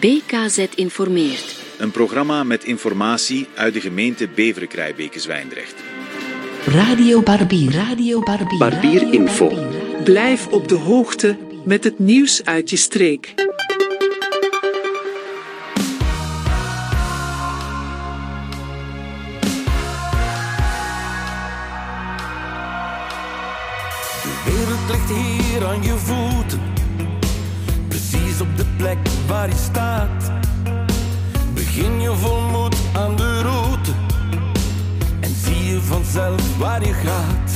BKZ informeert. Een programma met informatie uit de gemeente Beveren-Krijbeke-Zwijndrecht. Radio Barbier. Radio Barbier. Barbier Info. Blijf op de hoogte met het nieuws uit je streek. De wereld ligt hier aan je voeten, waar je staat. Begin je vol moed aan de route en zie je vanzelf waar je gaat.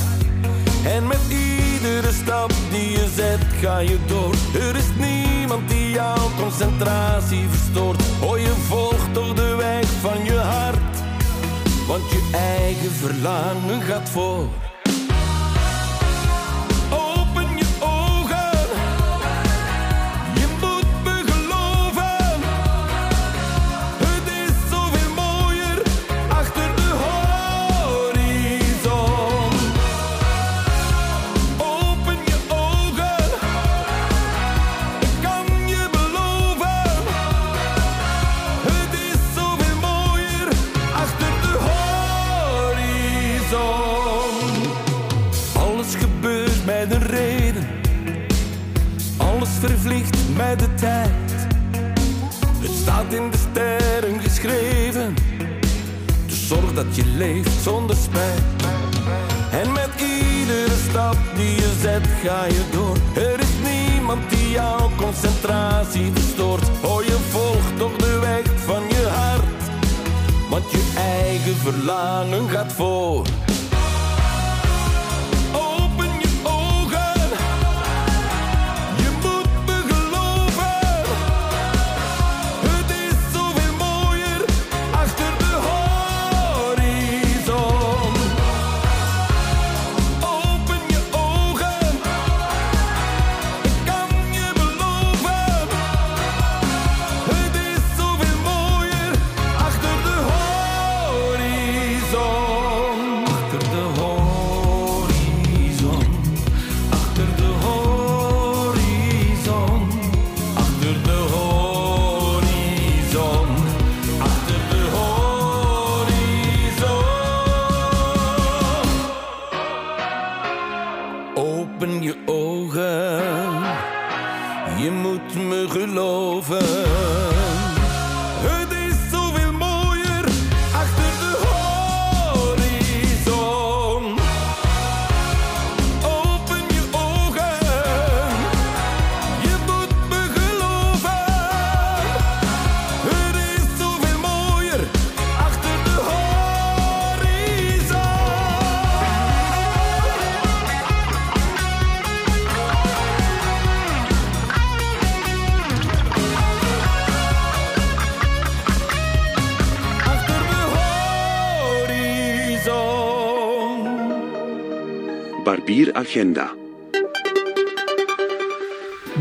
En met iedere stap die je zet, ga je door. Er is niemand die jouw concentratie verstoort. Oh, je volgt toch de weg van je hart, want je eigen verlangen gaat voor. Dat je leeft zonder spijt. En met iedere stap die je zet, ga je door. Er is niemand die jouw concentratie verstoort. Oh, je volgt toch de weg van je hart. Want je eigen verlangen gaat voor.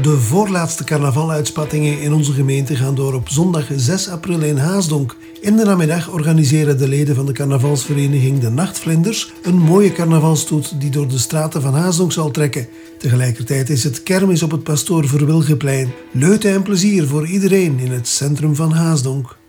De voorlaatste carnavaluitspattingen in onze gemeente gaan door op zondag 6 april in Haasdonk. In de namiddag organiseren de leden van de carnavalsvereniging De Nachtvlinders een mooie carnavalstoet die door de straten van Haasdonk zal trekken. Tegelijkertijd is het kermis op het Pastoor Verwilgeplein. Leute en plezier voor iedereen in het centrum van Haasdonk.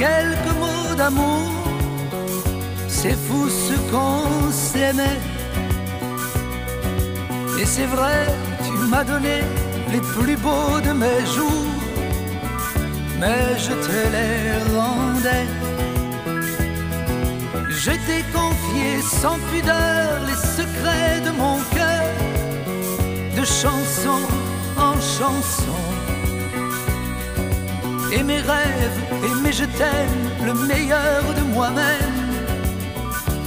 Quelques mots d'amour. C'est fou ce qu'on s'aimait. Et c'est vrai, tu m'as donné les plus beaux de mes jours. Mais je te les rendais. Je t'ai confié sans pudeur les secrets de mon cœur. De chanson en chanson et mes rêves, et mes je t'aime, le meilleur de moi-même,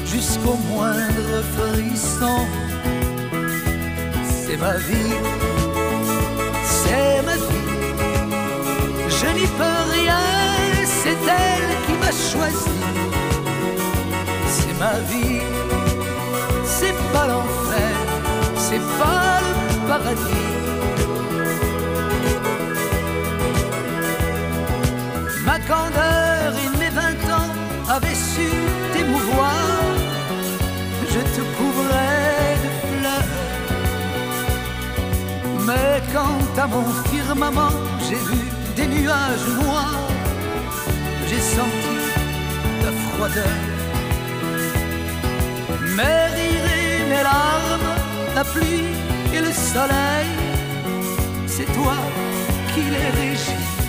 jusqu'au moindre frisson. C'est ma vie, c'est ma vie, je n'y peux rien, c'est elle qui m'a choisi. C'est ma vie. C'est pas l'enfer, c'est pas le paradis. Candeur et mes vingt ans avaient su t'émouvoir. Je te couvrais de fleurs. Mais quand à mon firmament j'ai vu des nuages noirs, j'ai senti ta froideur. Mes rires et mes larmes, la pluie et le soleil, c'est toi qui les régis.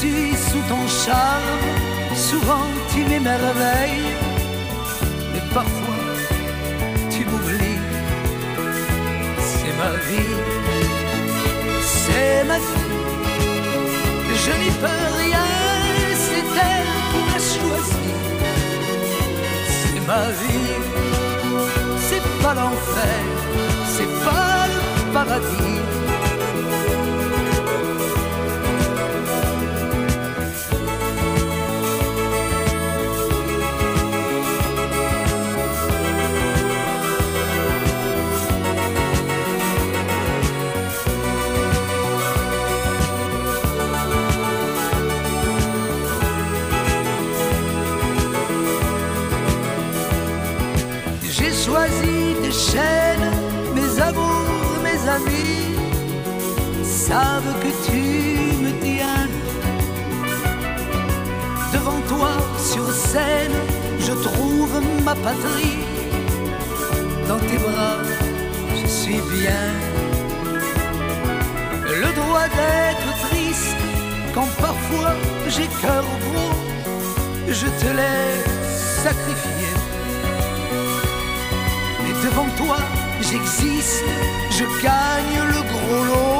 Suis sous ton charme, souvent tu m'émerveilles, mais parfois tu m'oublies. C'est ma vie, c'est ma vie. Je n'y peux rien, c'est elle qui m'a choisi. C'est ma vie, c'est pas l'enfer, c'est pas le paradis. Savent que tu me tiens. Devant toi sur scène, je trouve ma patrie. Dans tes bras, je suis bien. Le droit d'être triste quand parfois j'ai cœur gros, je te laisse sacrifier. Mais devant toi, j'existe, je gagne le gros lot.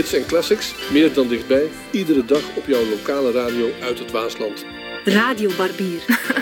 Hits en classics, meer dan dichtbij. Iedere dag op jouw lokale radio uit het Waasland. Radio Barbier.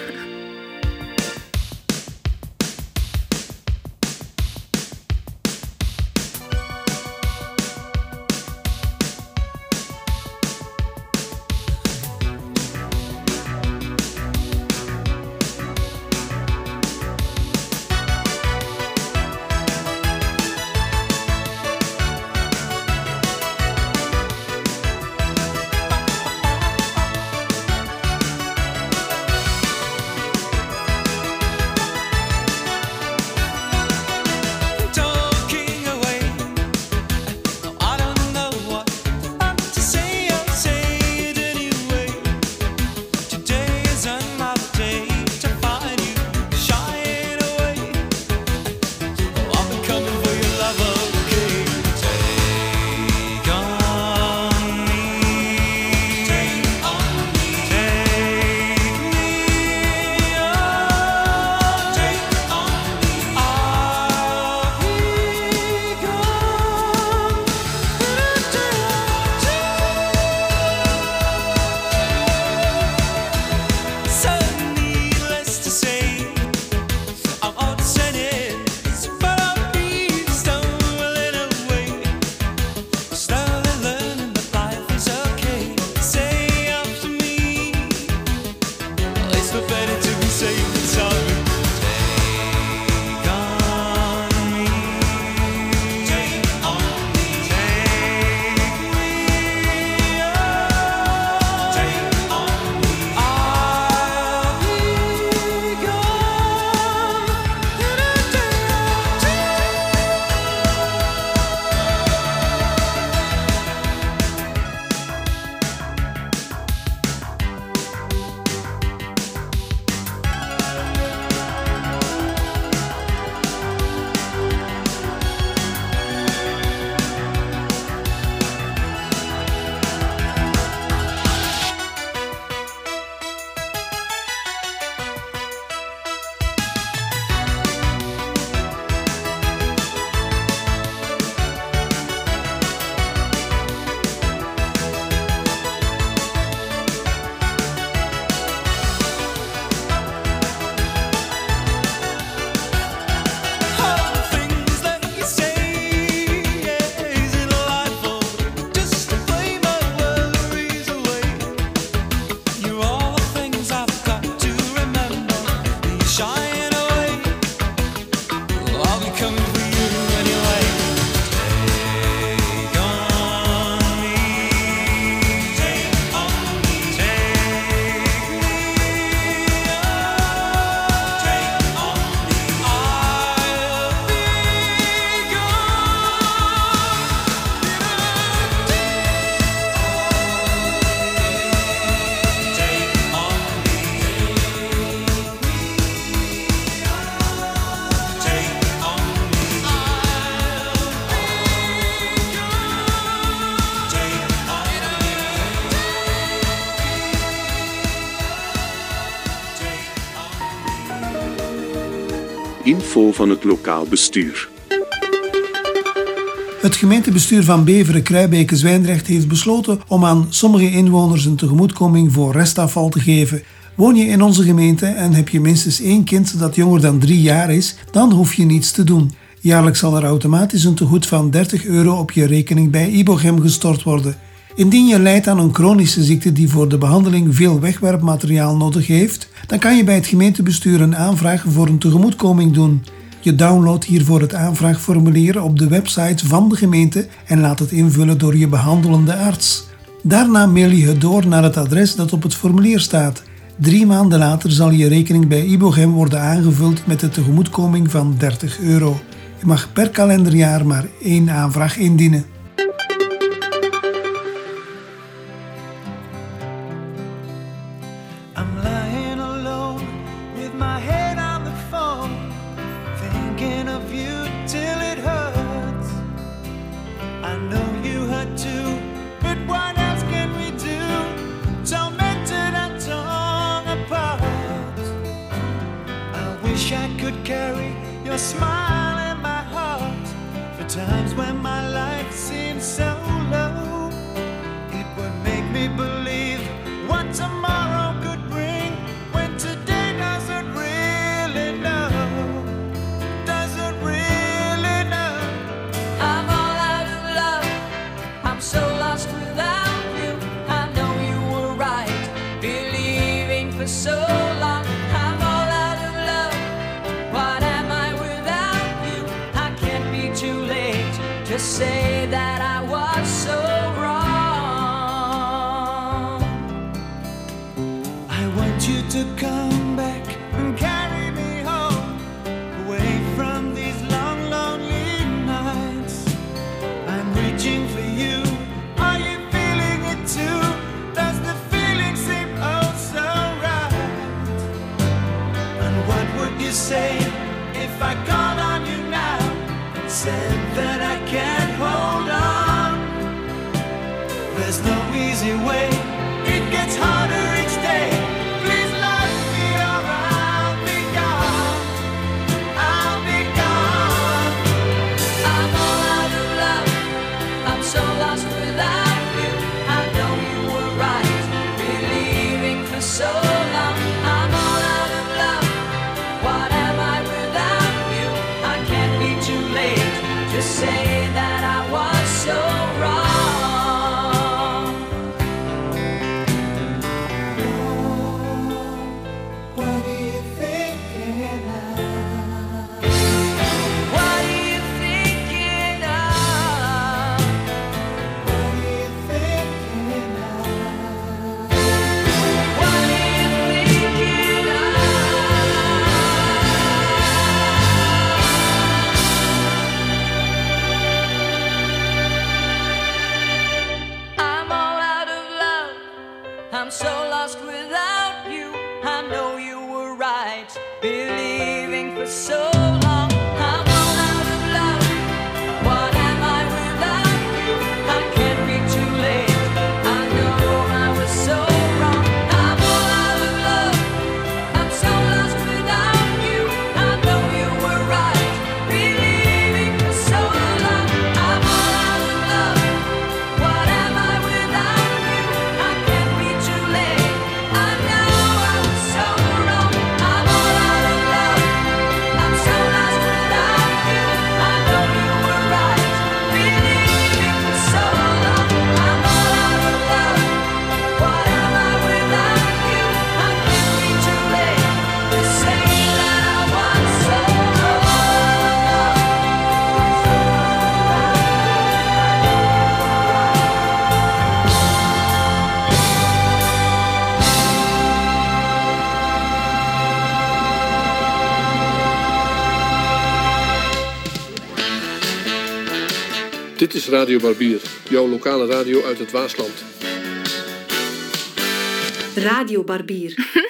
van het lokaal bestuur. Het gemeentebestuur van Beveren, Kruibeke, Zwijndrecht heeft besloten om aan sommige inwoners een tegemoetkoming voor restafval te geven. Woon je in onze gemeente en heb je minstens één kind dat jonger dan drie jaar is, dan hoef je niets te doen. Jaarlijks zal er automatisch een tegoed van 30 euro op je rekening bij Ibogem gestort worden. Indien je leidt aan een chronische ziekte die voor de behandeling veel wegwerpmateriaal nodig heeft, dan kan je bij het gemeentebestuur een aanvraag voor een tegemoetkoming doen. Je downloadt hiervoor het aanvraagformulier op de website van de gemeente en laat het invullen door je behandelende arts. Daarna mail je het door naar het adres dat op het formulier staat. Drie maanden later zal je rekening bij Ibogem worden aangevuld met de tegemoetkoming van 30 euro. Je mag per kalenderjaar maar één aanvraag indienen. Dit is Radio Barbier, jouw lokale radio uit het Waasland. Radio Barbier.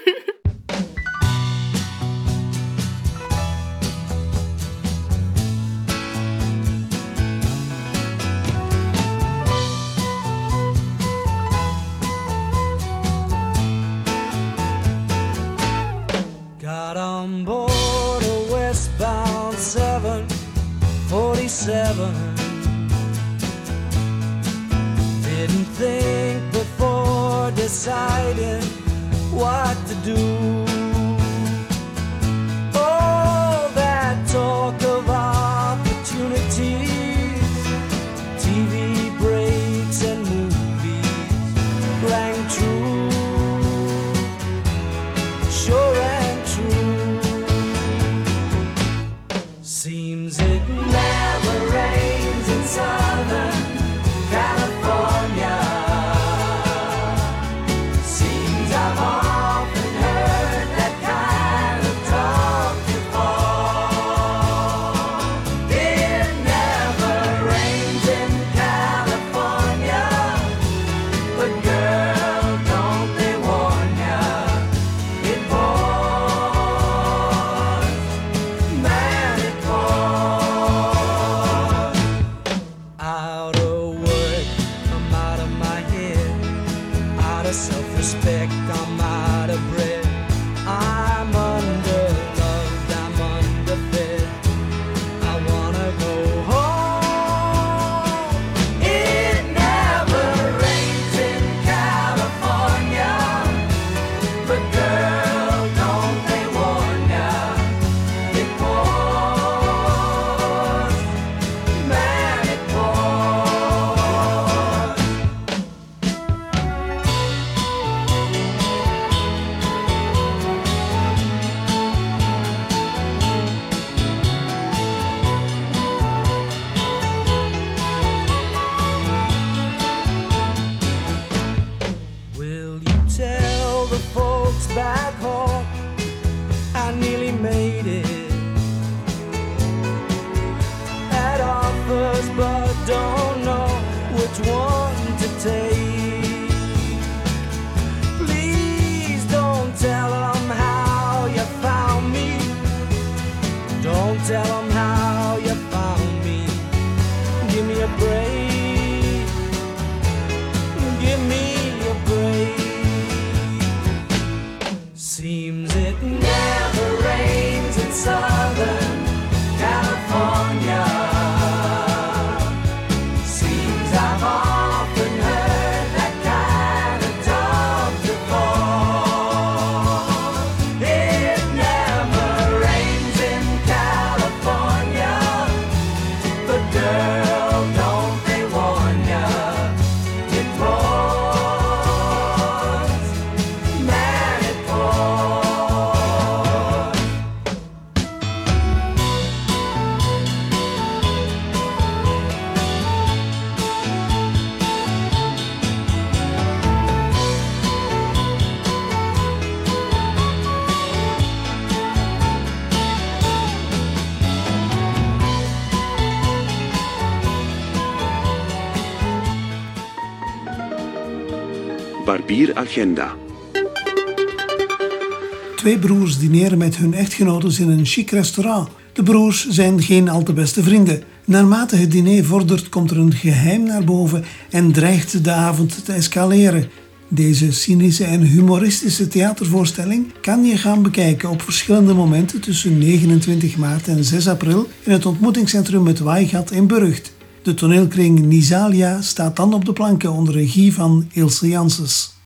Yeah. Bieragenda. Twee broers dineren met hun echtgenotes in een chic restaurant. De broers zijn geen al te beste vrienden. Naarmate het diner vordert, komt er een geheim naar boven en dreigt de avond te escaleren. Deze cynische en humoristische theatervoorstelling kan je gaan bekijken op verschillende momenten tussen 29 maart en 6 april in het ontmoetingscentrum met Waaigat in Burgt. De toneelkring Nizalia staat dan op de planken onder regie van Ilse Janssens.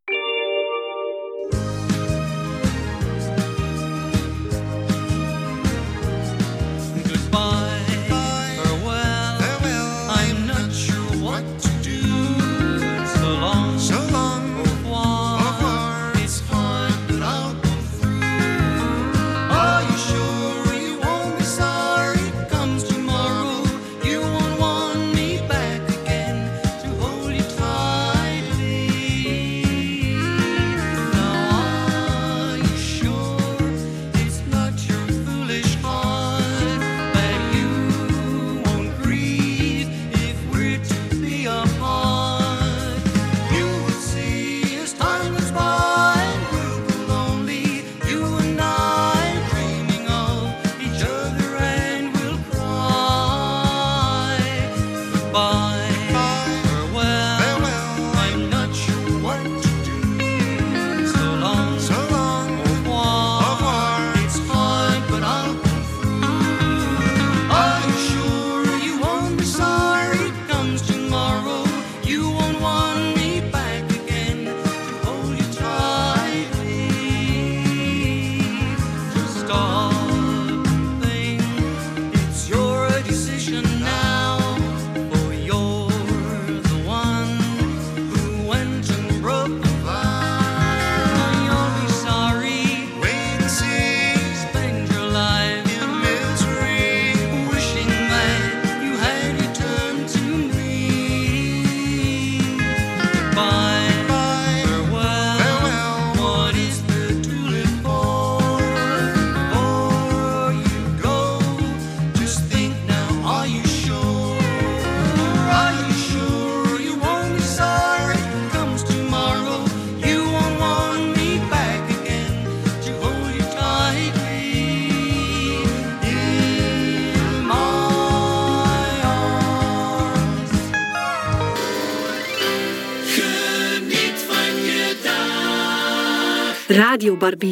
Radio Barbier.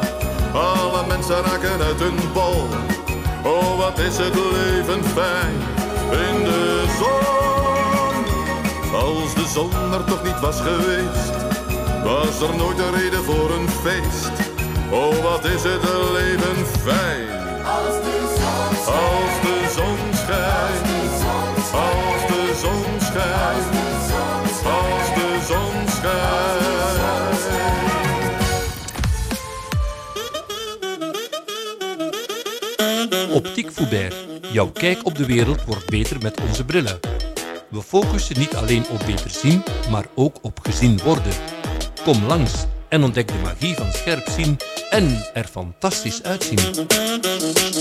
Mensen raken uit hun bol. Oh, wat is het leven fijn in de zon. Als de zon er toch niet was geweest, was er nooit een reden voor een feest. Oh, wat is het leven fijn. Als de zon Foubert. Jouw kijk op de wereld wordt beter met onze brillen. We focussen niet alleen op beter zien, maar ook op gezien worden. Kom langs en ontdek de magie van scherp zien en er fantastisch uitzien.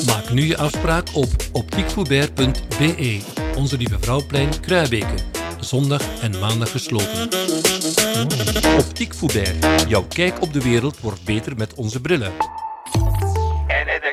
Maak nu je afspraak op optiekfoubert.be. Onze Lieve Vrouwplein, Kruibeke. Zondag en maandag gesloten. Optiek Foubert. Jouw kijk op de wereld wordt beter met onze brillen. En de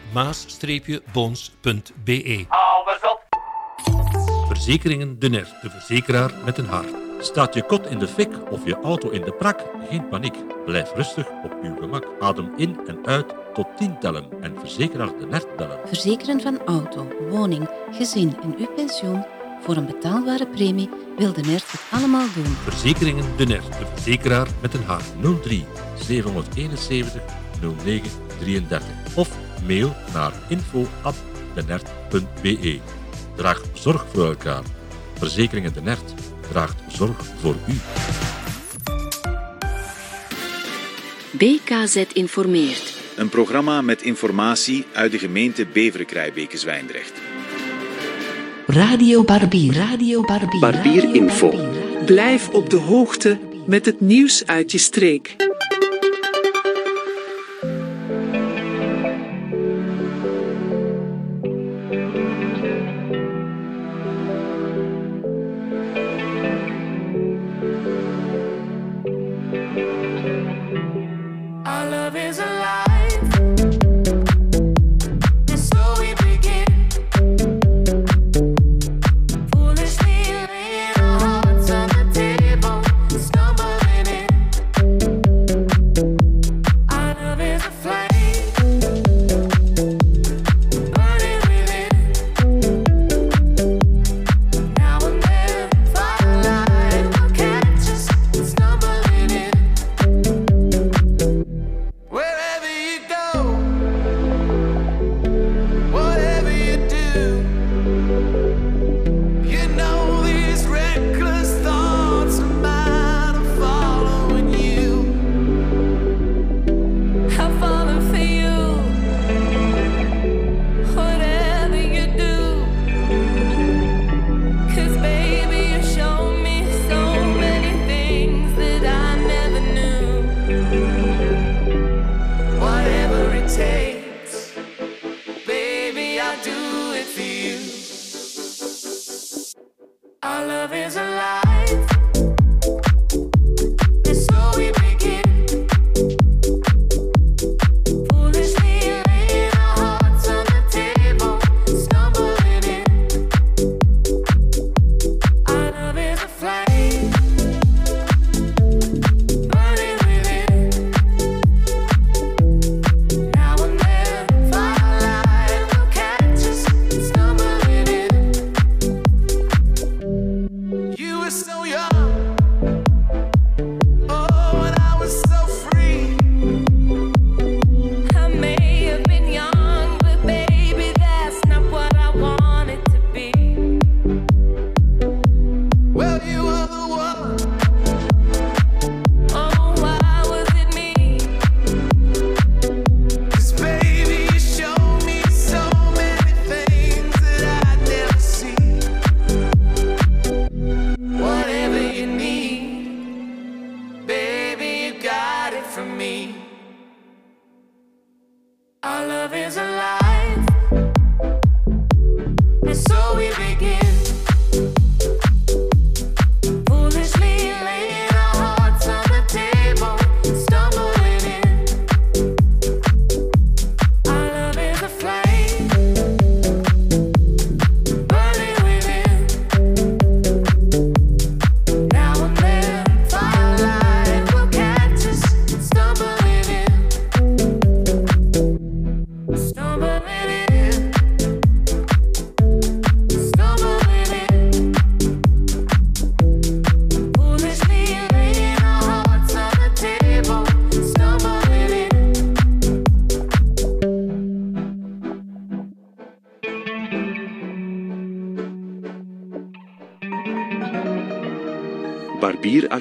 op. Verzekeringen De Ner, de verzekeraar met een hart. Staat je kot in de fik of je auto in de prak? Geen paniek. Blijf rustig op uw gemak. Adem in en uit tot 10 tellen en verzekeraar de NERT bellen. Verzekeren van auto, woning, gezin en uw pensioen voor een betaalbare premie wil de NERT het allemaal doen. Verzekeringen De Ner, de verzekeraar met een hart. 03 771 09 33 of mail naar info@denert.be. Draag zorg voor elkaar. Verzekeringen de Nert draagt zorg voor u. BKZ informeert. Een programma met informatie uit de gemeente Beveren-Krijbeke-Zwijndrecht. Radio Barbier. Radio Barbier. Barbier Info. Blijf op de hoogte met het nieuws uit je streek.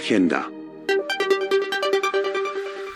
Agenda.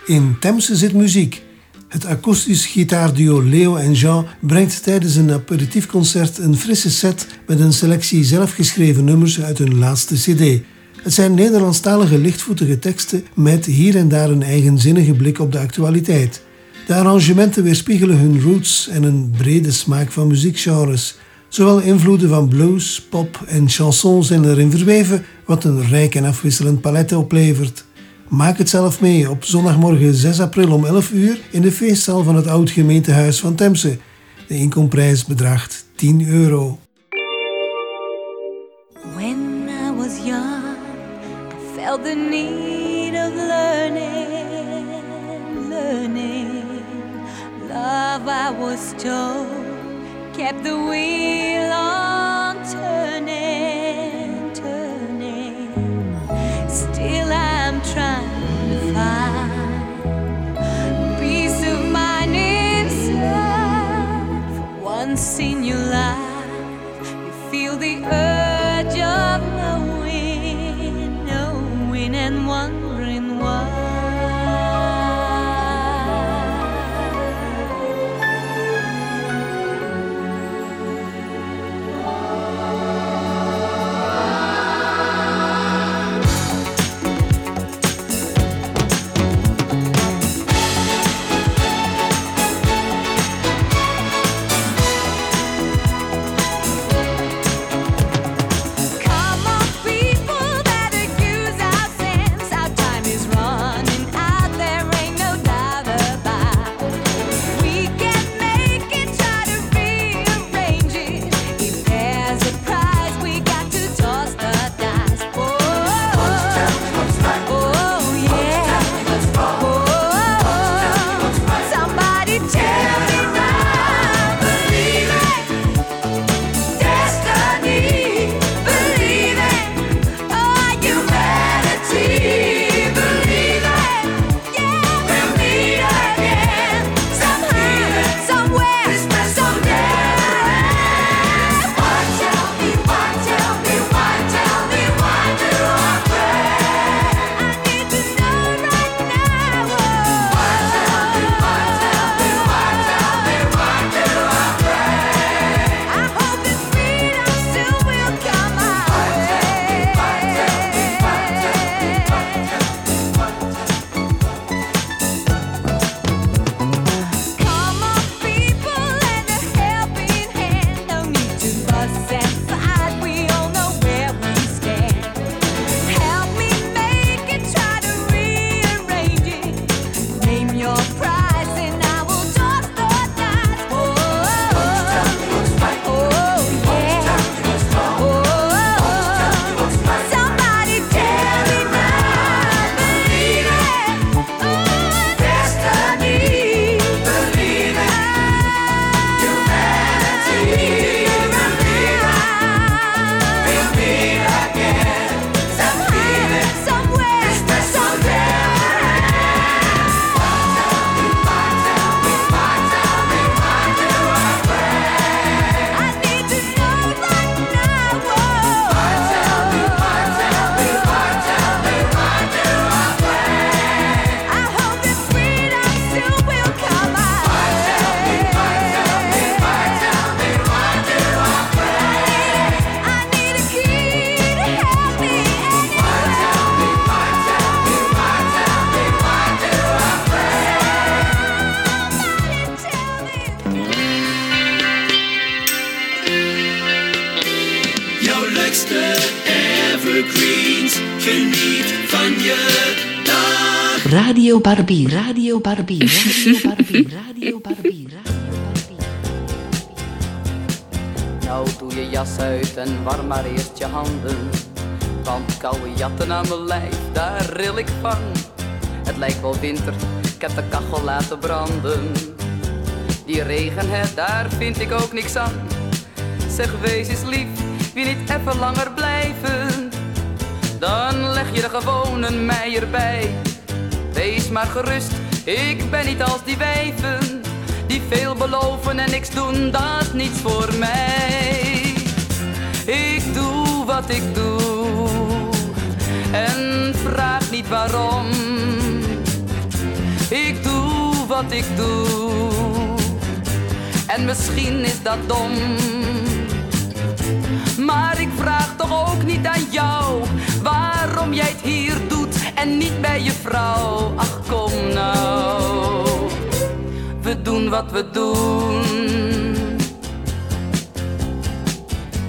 In Temse zit muziek. Het akoestisch gitaarduo Leo en Jean brengt tijdens een aperitiefconcert een frisse set met een selectie zelfgeschreven nummers uit hun laatste cd. Het zijn Nederlandstalige lichtvoetige teksten met hier en daar een eigenzinnige blik op de actualiteit. De arrangementen weerspiegelen hun roots en een brede smaak van muziekgenres. Zowel invloeden van blues, pop en chanson zijn erin verweven, wat een rijk en afwisselend palet oplevert. Maak het zelf mee op zondagmorgen 6 april om 11 uur in de feestzaal van het oud gemeentehuis van Temse. De inkomprijs bedraagt 10 euro. When I was young, I felt the need of learning, learning. Love, was told, kept the wheel on turning, turning. Still, I'm trying to find peace of mind inside. For once in your life, you feel the urge Radio Barbie, Radio Barbie, Radio Barbie, Radio Barbie. Nou doe je jas uit en warm maar eerst je handen. Want koude jatten aan mijn lijf, daar ril ik van. Het lijkt wel winter, ik heb de kachel laten branden. Die regen, hè, daar vind ik ook niks aan. Zeg, wees eens lief, wie niet even langer blijven? Dan leg je er gewoon een mei erbij. Wees maar gerust, ik ben niet als die wijven. Die veel beloven en niks doen, dat niets voor mij. Ik doe wat ik doe en vraag niet waarom. Ik doe wat ik doe en misschien is dat dom. Maar ik vraag toch ook niet aan jou waarom jij het hier doet en niet bij je vrouw. Ach kom nou, we doen wat we doen.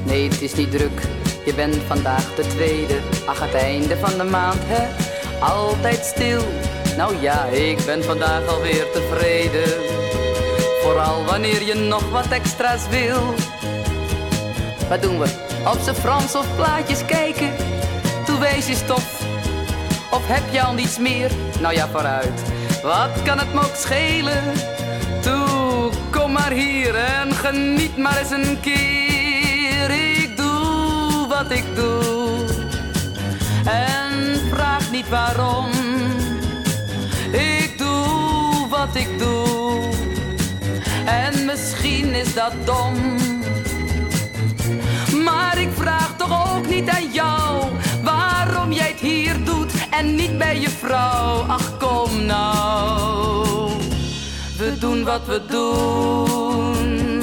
Nee, het is niet druk, je bent vandaag de tweede. Ach, het einde van de maand, hè? Altijd stil. Nou ja, ik ben vandaag alweer tevreden. Vooral wanneer je nog wat extra's wil. Wat doen we? Op z'n Frans of plaatjes kijken? Toe wees je stof. Of heb je al niets meer? Nou ja, vooruit. Wat kan het me ook schelen? Toe, kom maar hier en geniet maar eens een keer. Ik doe wat ik doe. En vraag niet waarom. Ik doe wat ik doe. En misschien is dat dom. Maar ik vraag toch ook niet aan jou waarom jij het hier doet en niet bij je vrouw. Ach, kom nou, we doen wat we doen.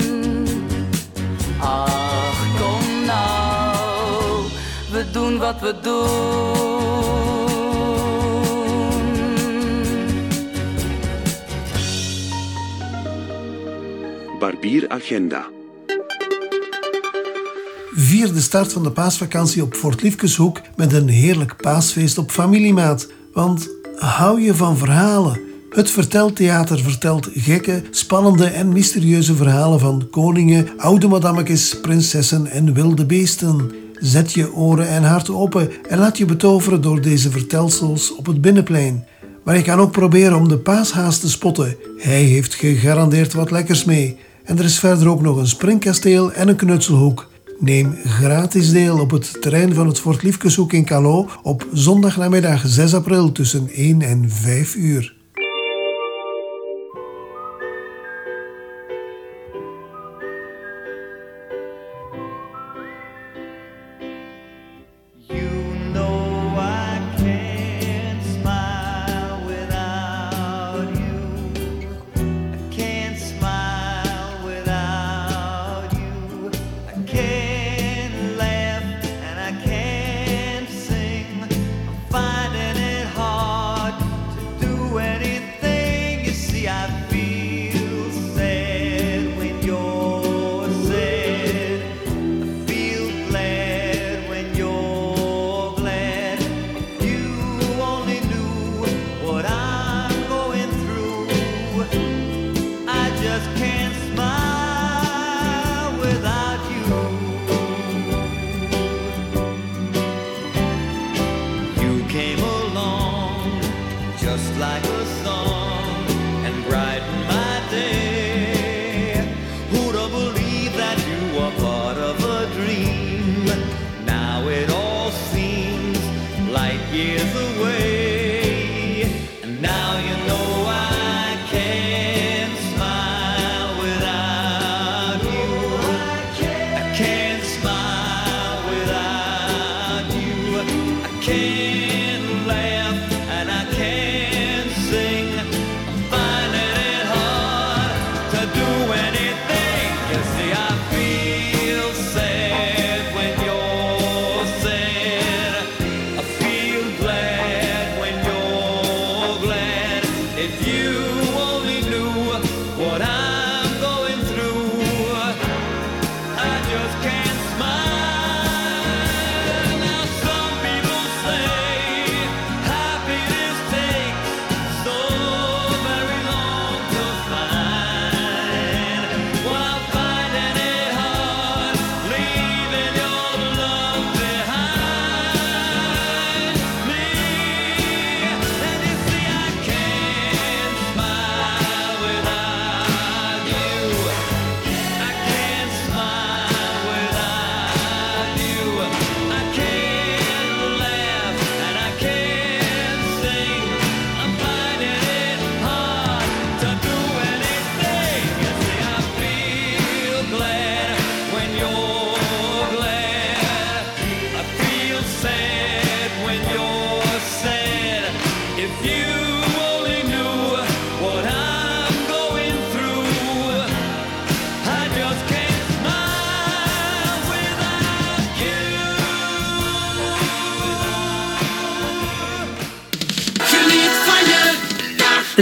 Ach, kom nou, we doen wat we doen. Barbier Agenda. Vier de start van de paasvakantie op Fort Liefkeshoek met een heerlijk paasfeest op familiemaat. Want hou je van verhalen? Het verteltheater vertelt gekke, spannende en mysterieuze verhalen van koningen, oude madammetjes, prinsessen en wilde beesten. Zet je oren en hart open en laat je betoveren door deze vertelsels op het binnenplein. Maar je kan ook proberen om de paashaas te spotten. Hij heeft gegarandeerd wat lekkers mee. En er is verder ook nog een springkasteel en een knutselhoek. Neem gratis deel op het terrein van het Fort Liefkeshoek in Calo op zondagnamiddag 6 april tussen 1 en 5 uur.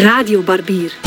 Radio Barbier.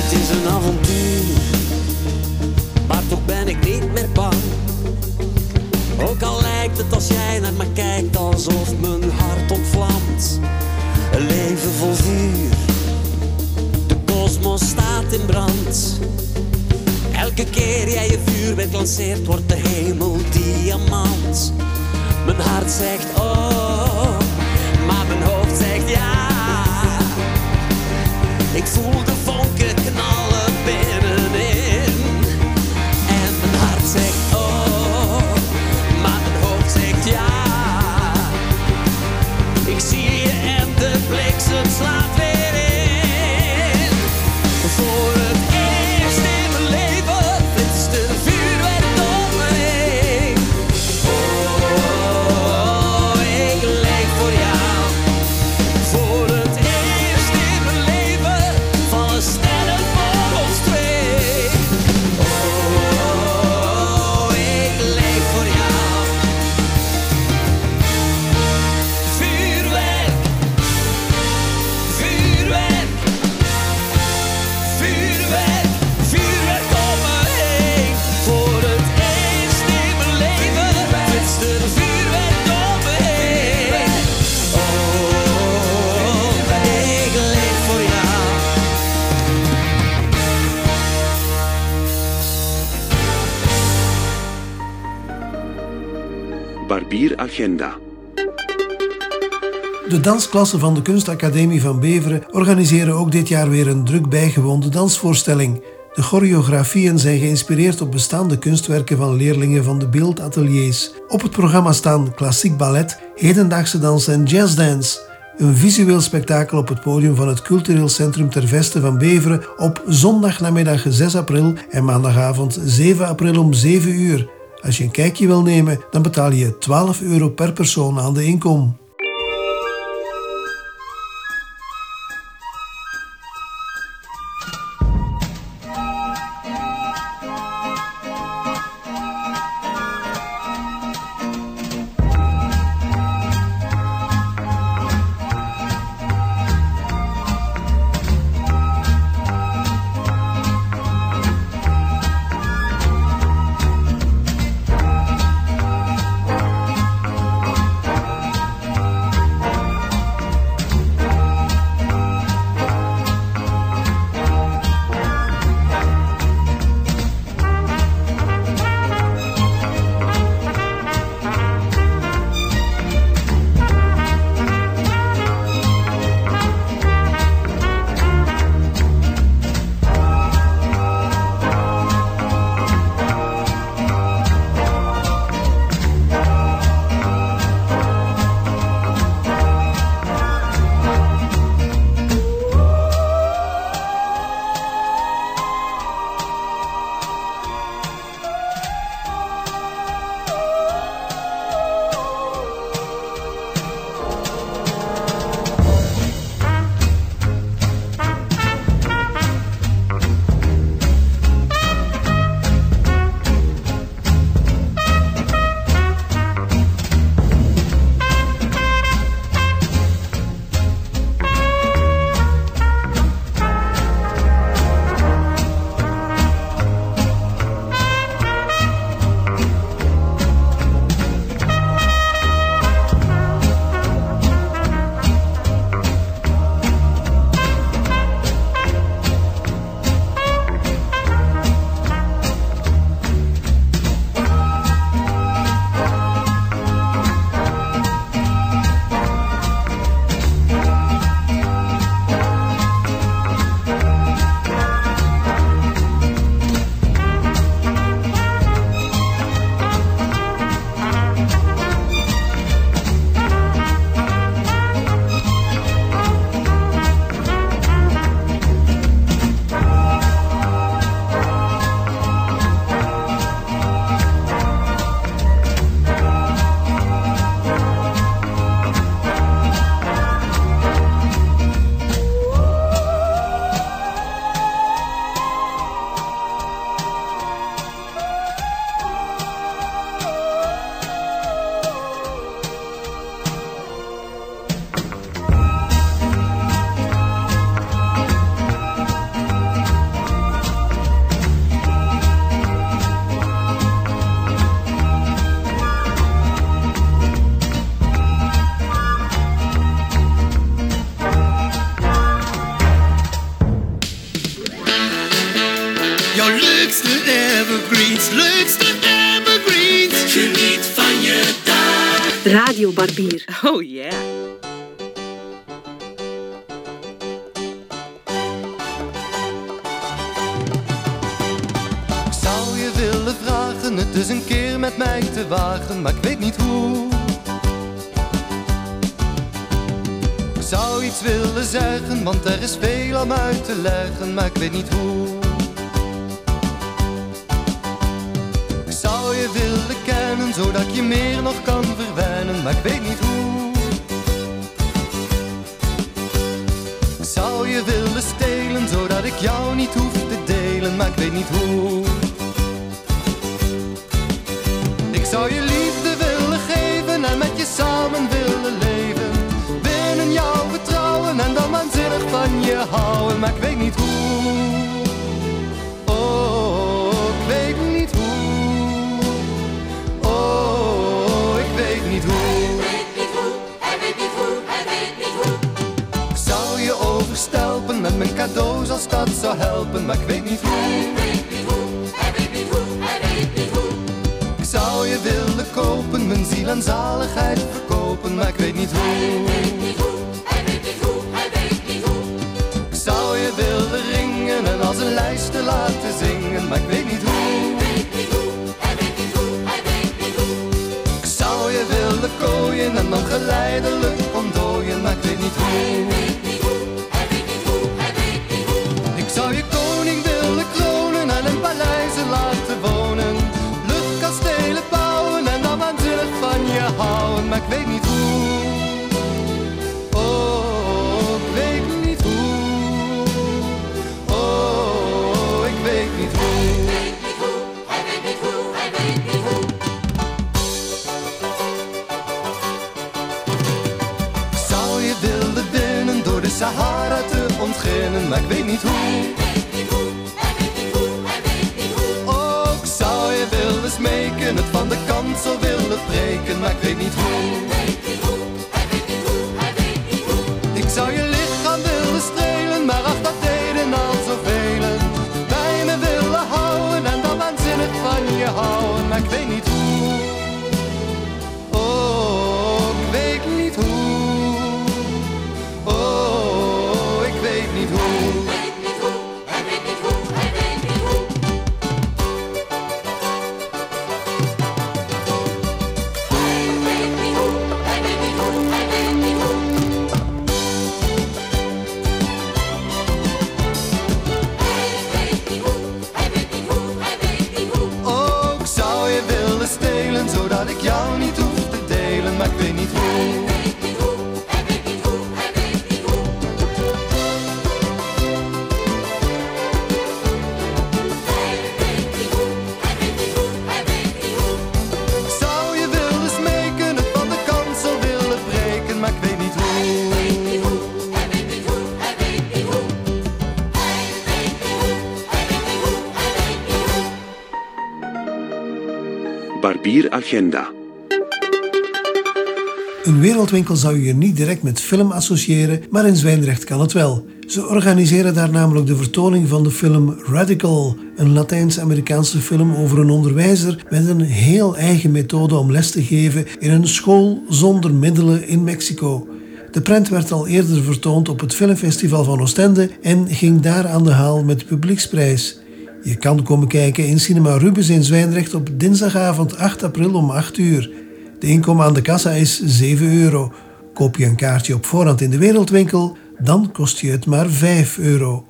Cette saison, De dansklassen van de Kunstacademie van Beveren organiseren ook dit jaar weer een druk bijgewoonde dansvoorstelling. De choreografieën zijn geïnspireerd op bestaande kunstwerken van leerlingen van de beeldateliers. Op het programma staan klassiek ballet, hedendaagse dans en jazzdance. Een visueel spektakel op het podium van het Cultureel Centrum ter Veste van Beveren op zondagnamiddag 6 april en maandagavond 7 april om 7 uur. Als je een kijkje wil nemen, dan betaal je 12 euro per persoon aan de inkom. Barbier. Oh yeah. Ik zou je willen vragen het dus een keer met mij te wagen, maar ik weet niet hoe. Ik zou iets willen zeggen, want er is veel om uit te leggen, maar ik weet niet hoe. Ik zou je willen kennen, zodat ik je meer nog kan Barbier Agenda. Een wereldwinkel zou je niet direct met film associëren, maar in Zwijndrecht kan het wel. Ze organiseren daar namelijk de vertoning van de film Radical, een Latijns-Amerikaanse film over een onderwijzer met een heel eigen methode om les te geven in een school zonder middelen in Mexico. De prent werd al eerder vertoond op het filmfestival van Oostende en ging daar aan de haal met publieksprijs. Je kan komen kijken in Cinema Rubens in Zwijndrecht op dinsdagavond 8 april om 8 uur. De inkomen aan de kassa is 7 euro. Koop je een kaartje op voorhand in de wereldwinkel, dan kost je het maar 5 euro.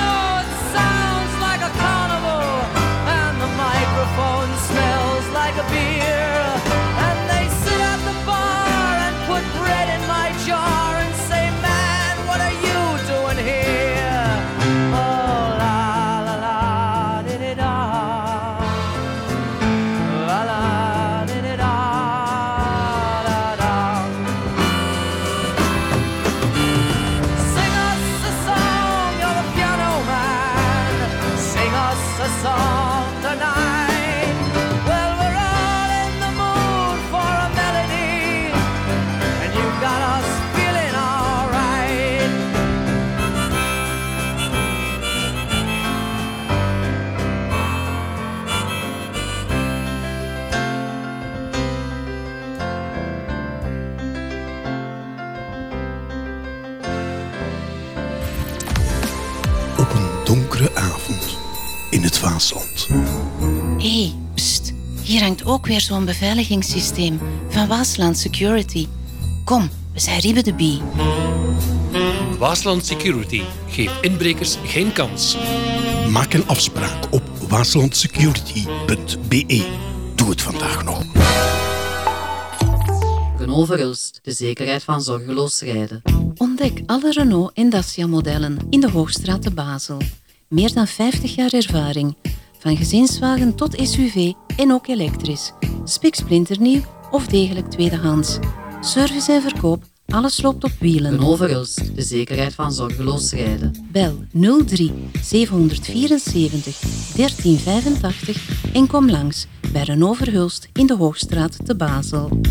Hier hangt ook weer zo'n beveiligingssysteem van Waasland Security. Kom, we zijn Riebe de Bie. Waasland Security geeft inbrekers geen kans. Maak een afspraak op waaslandsecurity.be. Doe het vandaag nog. Renault Verhulst, de zekerheid van zorgeloos rijden. Ontdek alle Renault en Dacia modellen in de Hoogstraat te Basel. Meer dan 50 jaar ervaring. Van gezinswagen tot SUV en ook elektrisch. Spiksplinternieuw of degelijk tweedehands. Service en verkoop, alles loopt op wielen. Een overrust, de zekerheid van zorgeloos rijden. Bel 03 774 1385 en kom langs bij Renault Verhulst in de Hoogstraat te Basel.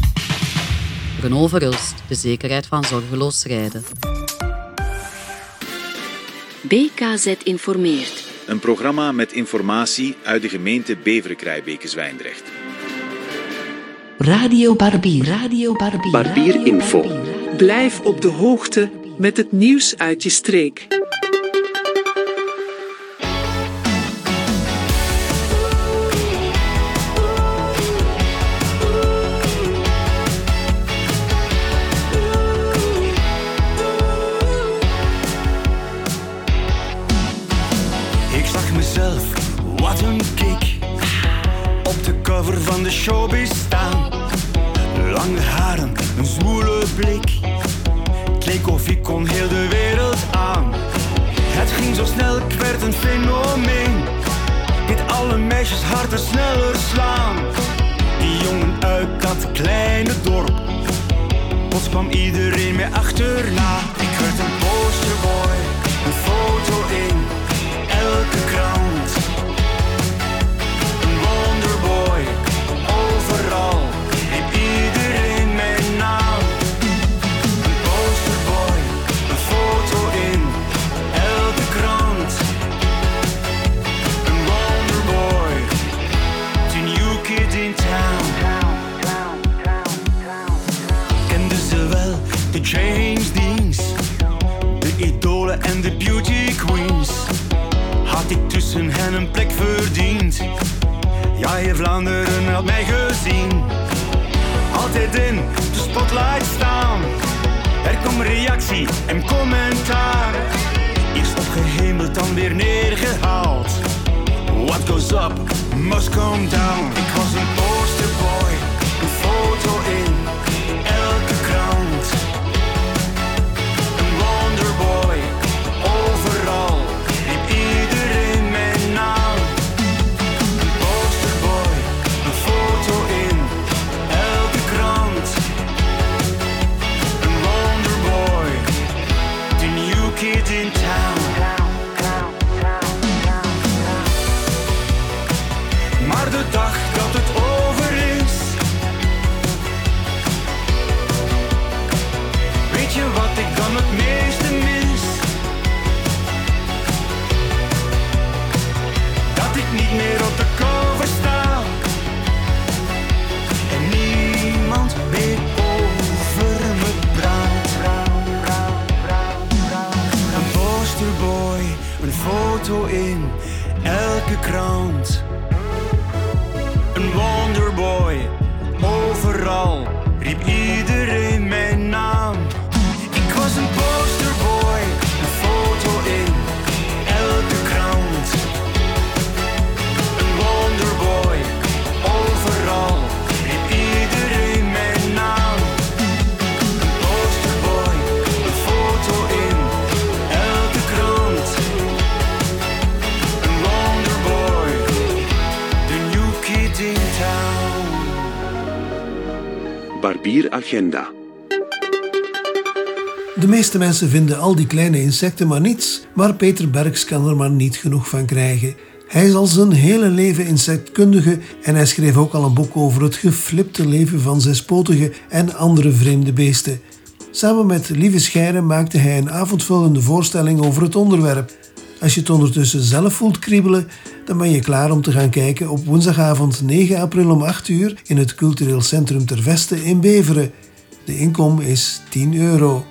Renault Verhulst, de zekerheid van zorgeloos rijden. BKZ informeert. Een programma met informatie uit de gemeente Beveren-Krijbeke-Zwijndrecht. Radio Barbier. Radio Barbier. Barbier Info. Blijf op de hoogte met het nieuws uit je streek. Van de showbiz staan. Lange haren, een zwoele blik. Het leek of ik kon heel de wereld aan. Het ging zo snel, ik werd een fenomeen. Deed alle meisjes harder sneller slaan. Die jongen uit dat kleine dorp. Plots kwam iedereen mij achterna. Ik werd een posterboy, een foto in elke krant. James Deans, de idolen en de beauty queens had ik tussen hen een plek verdiend. Ja, heel Vlaanderen had mij gezien. Altijd in de spotlight staan. Er kwam reactie en commentaar. Eerst opgehemeld, dan weer neergehaald. What goes up must come down. Ik was een posterboy, een foto elke Barbier Agenda. De meeste mensen vinden al die kleine insecten maar niets, maar Peter Berks kan er maar niet genoeg van krijgen. Hij is al zijn hele leven insectkundige en hij schreef ook al een boek over het geflipte leven van zespotige en andere vreemde beesten. Samen met Lieve Scheire maakte hij een avondvullende voorstelling over het onderwerp. Als je het ondertussen zelf voelt kriebelen, dan ben je klaar om te gaan kijken op woensdagavond 9 april om 8 uur in het Cultureel Centrum Ter Veste in Beveren. De inkom is 10 euro.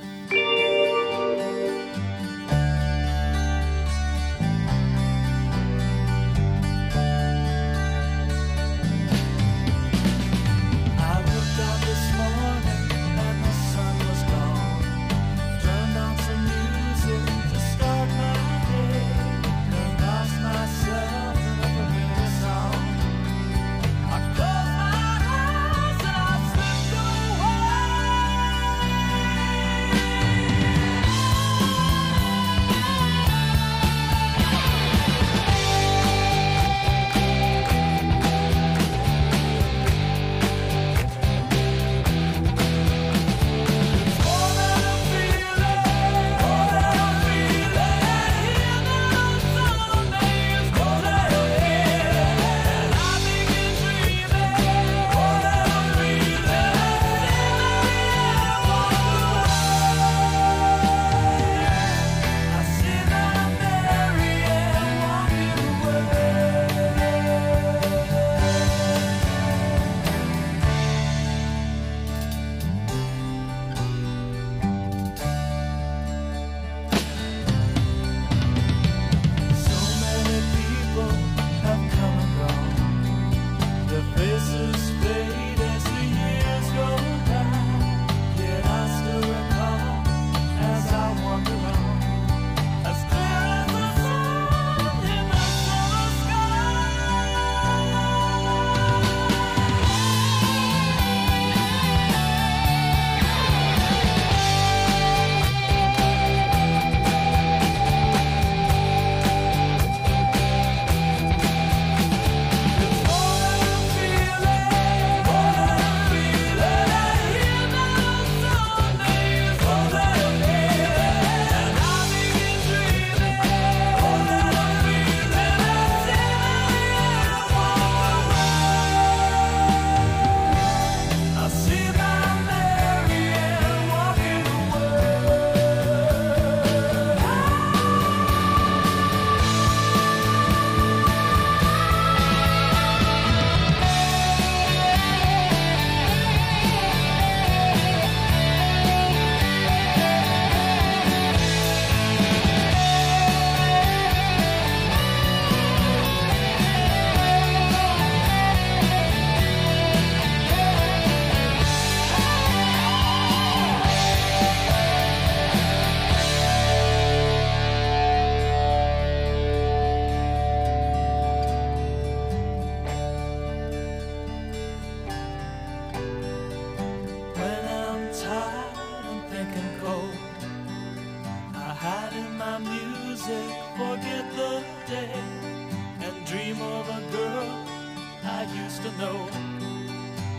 Used to know.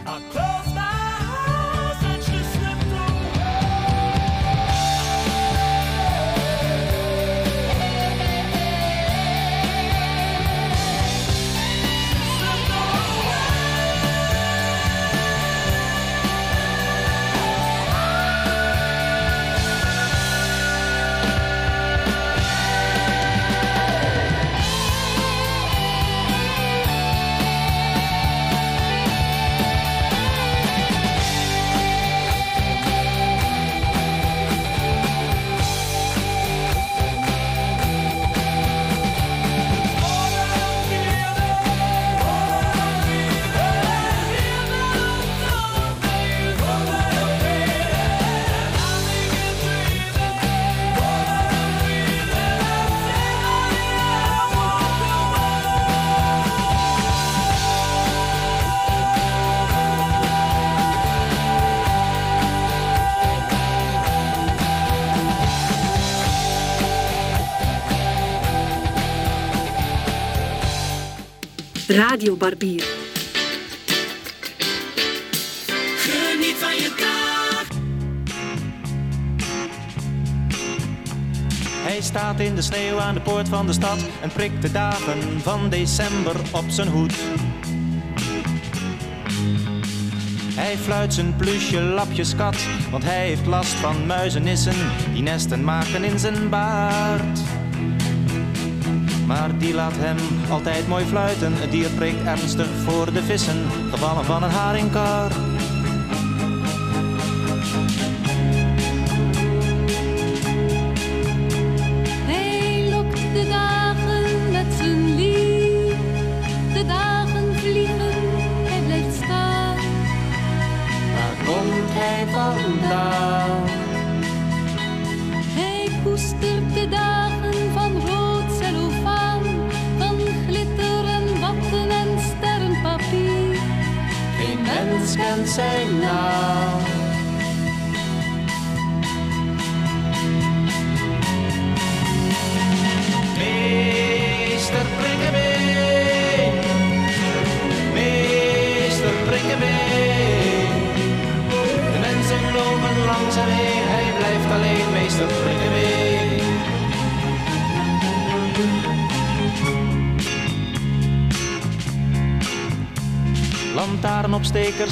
I Radio Barbier. Geniet van je dag. Hij staat in de sneeuw aan de poort van de stad en prikt de dagen van december op zijn hoed. Hij fluit zijn plusje lapjes kat, want hij heeft last van muizenissen die nesten maken in zijn baard. Maar die laat hem altijd mooi fluiten. Het dier prikt ernstig voor de vissen, gevallen van een haringkar.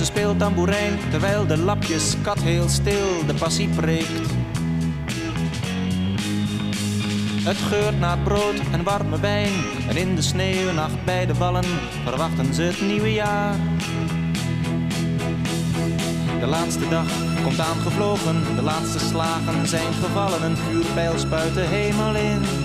Ze speelt tamboerijn, terwijl de lapjes kat heel stil de passie preekt. Het geurt naar brood en warme wijn. En in de sneeuwnacht bij de wallen verwachten ze het nieuwe jaar. De laatste dag komt aangevlogen, de laatste slagen zijn gevallen. Een vuurpijl spuit de hemel in.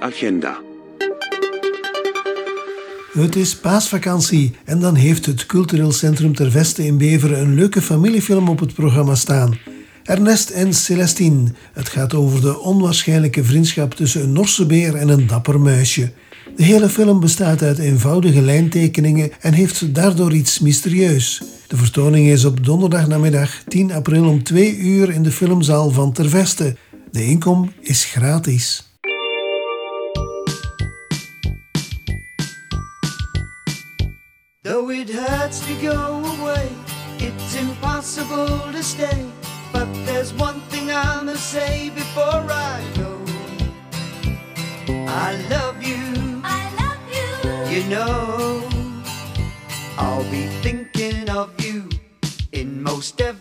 agenda. Het is paasvakantie en dan heeft het Cultureel Centrum Ter Veste in Beveren een leuke familiefilm op het programma staan. Ernest en Celestine. Het gaat over de onwaarschijnlijke vriendschap tussen een Norse beer en een dapper muisje. De hele film bestaat uit eenvoudige lijntekeningen en heeft daardoor iets mysterieus. De vertoning is op donderdag namiddag 10 april om 2 uur in de filmzaal van Terveste. De inkom is gratis. to go away. It's impossible to stay. But there's one thing I must say before I go. I love you. I love you. You know, I'll be thinking of you in most every.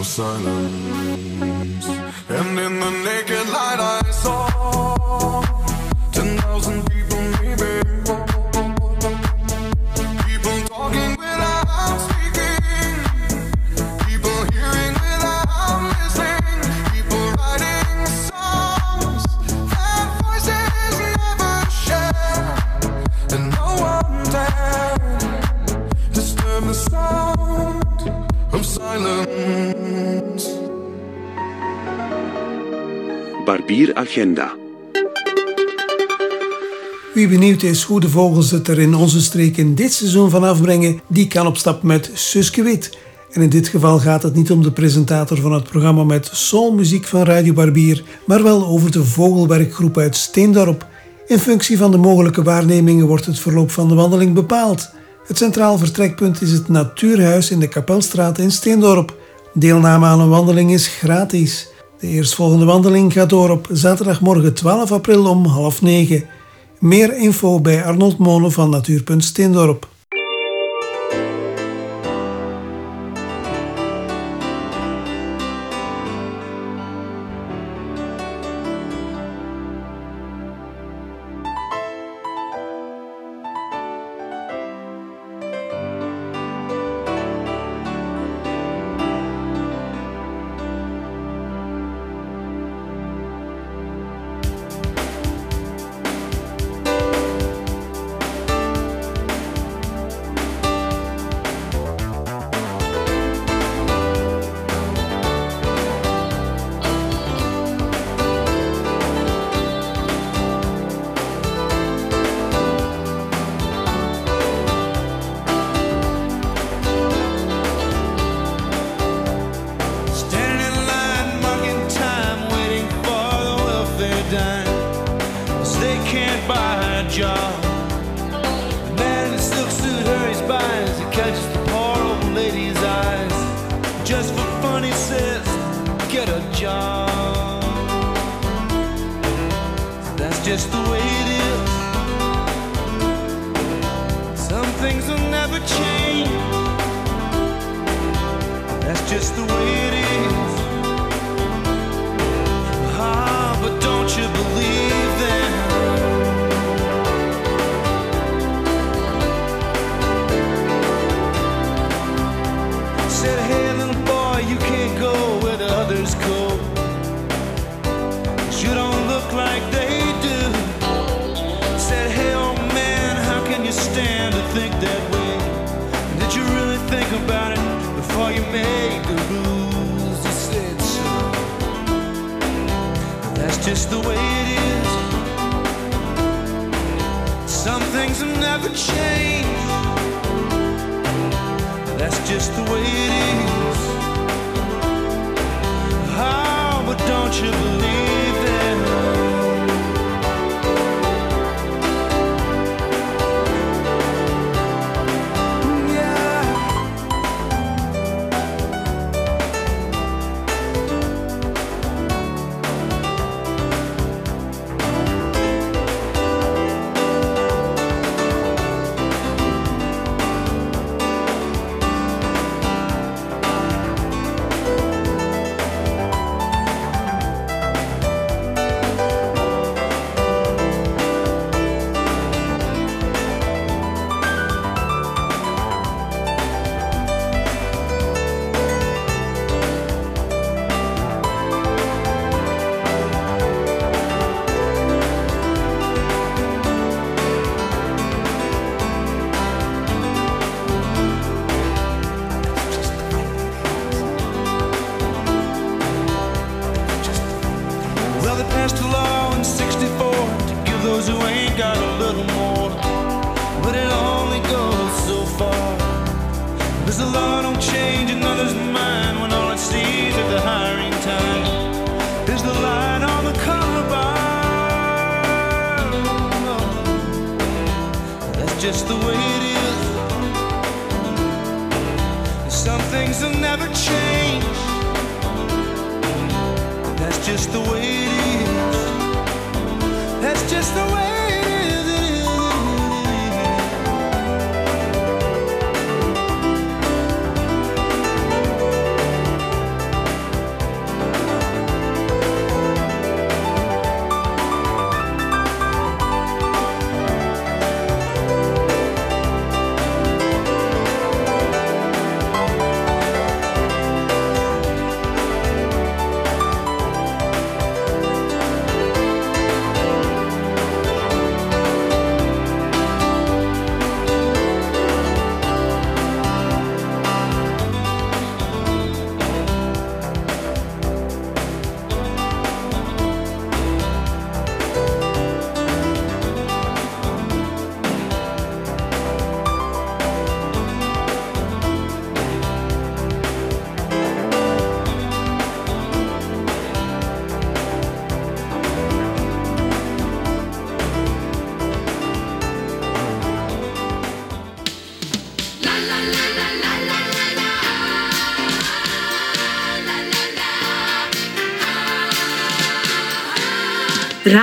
of silence. And in the Agenda. Wie benieuwd is hoe de vogels het er in onze streek in dit seizoen van afbrengen, die kan op stap met Suske Wit. En in dit geval gaat het niet om de presentator van het programma met soulmuziek van Radio Barbier, maar wel over de vogelwerkgroep uit Steendorp. In functie van de mogelijke waarnemingen wordt het verloop van de wandeling bepaald. Het centraal vertrekpunt is het Natuurhuis in de Kapelstraat in Steendorp. Deelname aan een wandeling is gratis. De eerstvolgende wandeling gaat door op zaterdagmorgen 12 april om half negen. Meer info bij Arnold Molen van Natuurpunt Steendorp.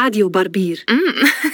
Radio Barbier. Als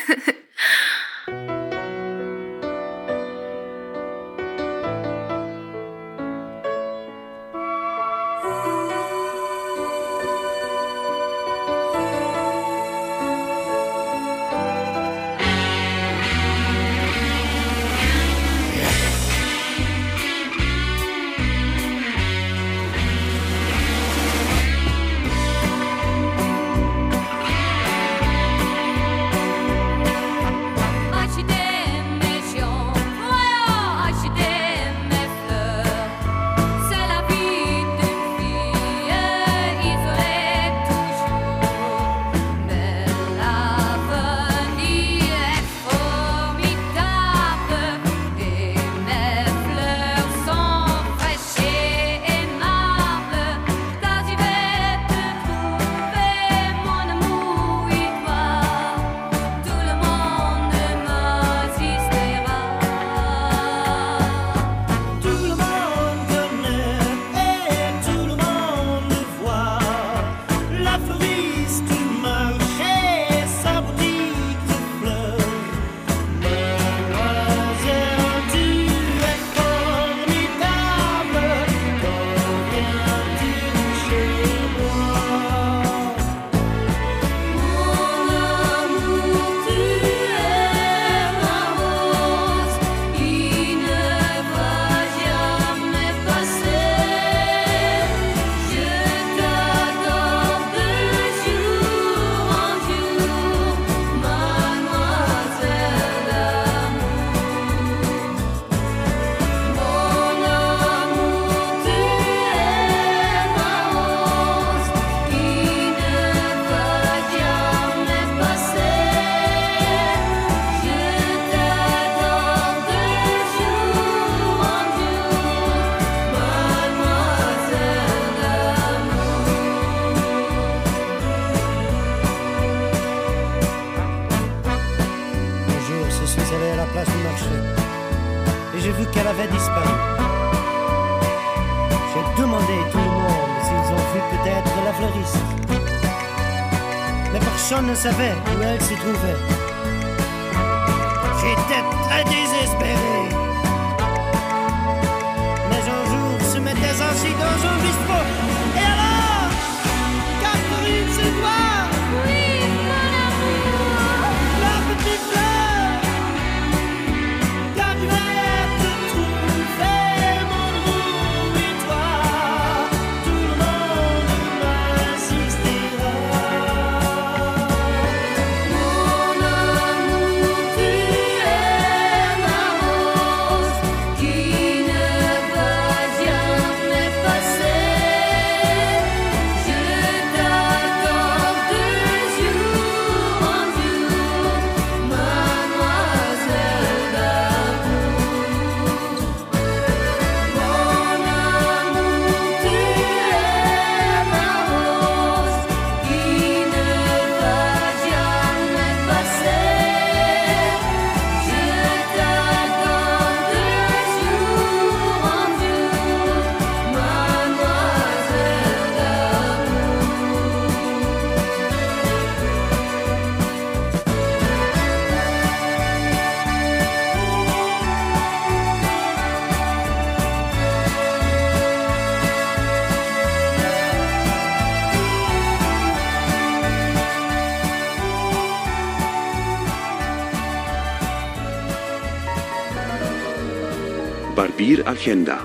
Agenda.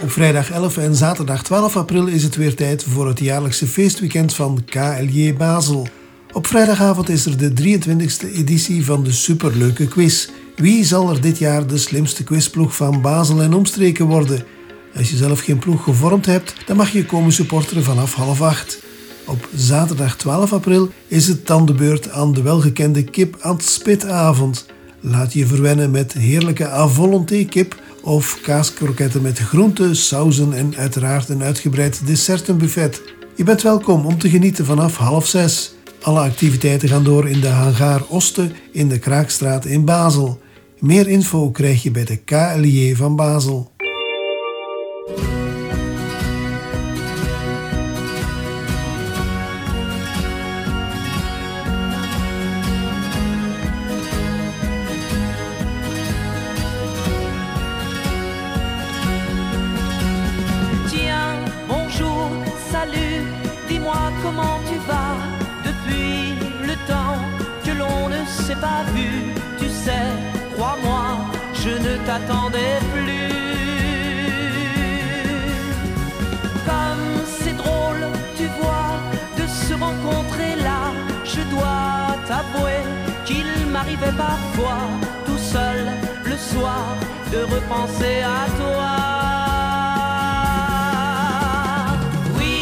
Op vrijdag 11 en zaterdag 12 april is het weer tijd voor het jaarlijkse feestweekend van KLJ Basel. Op vrijdagavond is er de 23e editie van de superleuke quiz. Wie zal er dit jaar de slimste quizploeg van Basel en omstreken worden? Als je zelf geen ploeg gevormd hebt, dan mag je komen supporteren vanaf half acht. Op zaterdag 12 april is het dan de beurt aan de welgekende kip aan het spitavond. Laat je verwennen met heerlijke à volonté kip of kaaskroketten met groenten, sauzen en uiteraard een uitgebreid dessertenbuffet. Je bent welkom om te genieten vanaf half zes. Alle activiteiten gaan door in de hangaar Oste in de Kraakstraat in Basel. Meer info krijg je bij de KLJ van Basel. M'arrivait parfois, tout seul, le soir, de repenser à toi. Oui,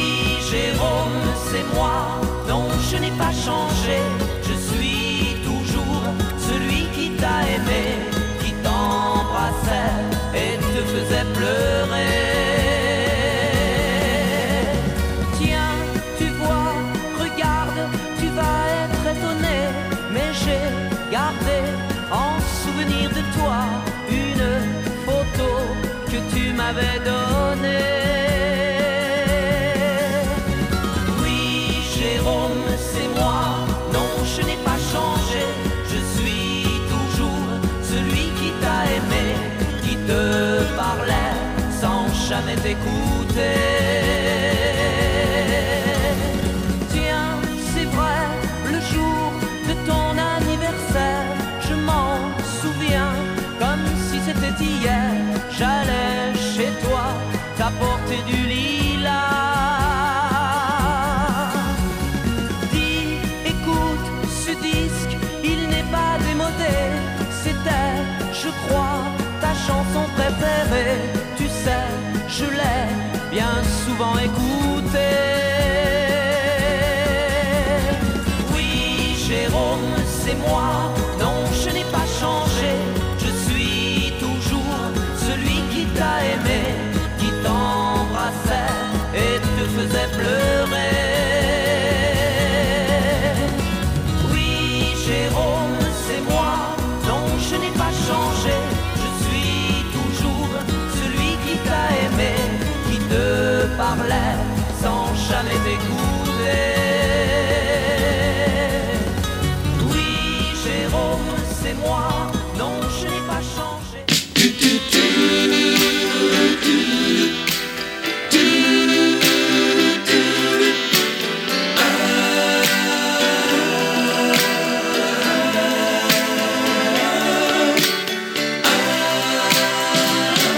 Jérôme, c'est moi. Non, je n'ai pas changé. cool. Souvent écoutée. Oui, Jérôme, c'est moi.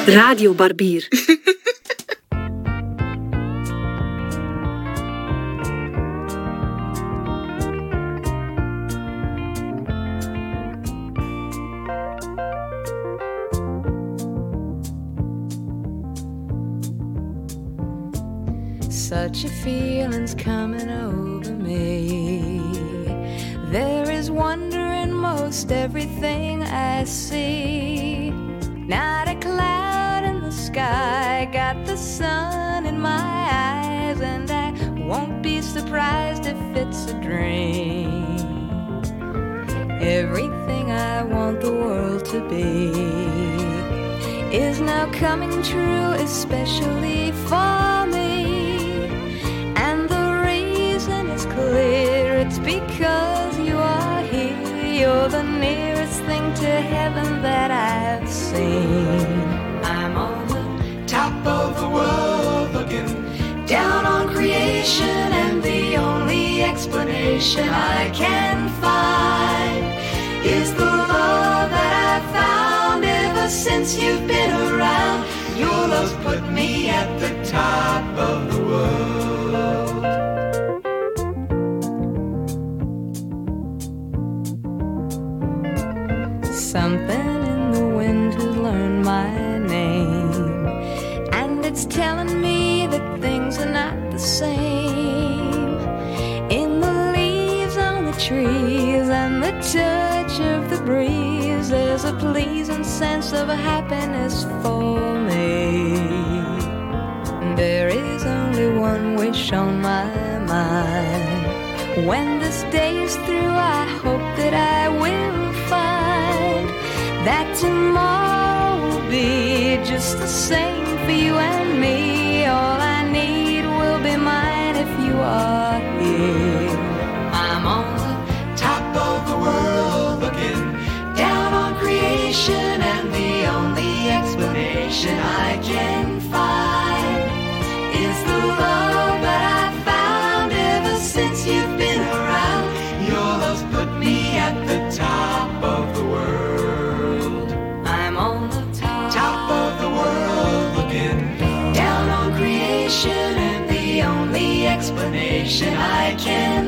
Radio coming true, especially for me. And the reason is clear it's because you are here. You're the nearest thing to heaven that I've seen. I'm on the top of the world looking down on creation, and the only explanation I can find is the since you've been around. Your love's put me at the top of the world. Something in the wind has learned my name, and it's telling me that things are not the same. In the leaves on the trees and the touch of the breeze, a pleasing sense of happiness for me. There is only one wish on my mind. When this day is through, I hope that I will find that tomorrow will be just the same for you and me. All I need will be mine if you are here. Creation, and the only explanation I can find is the love that I've found ever since you've been around. Your love's put me at the top of the world. I'm on the top, top of the world looking down on creation, and the only explanation I can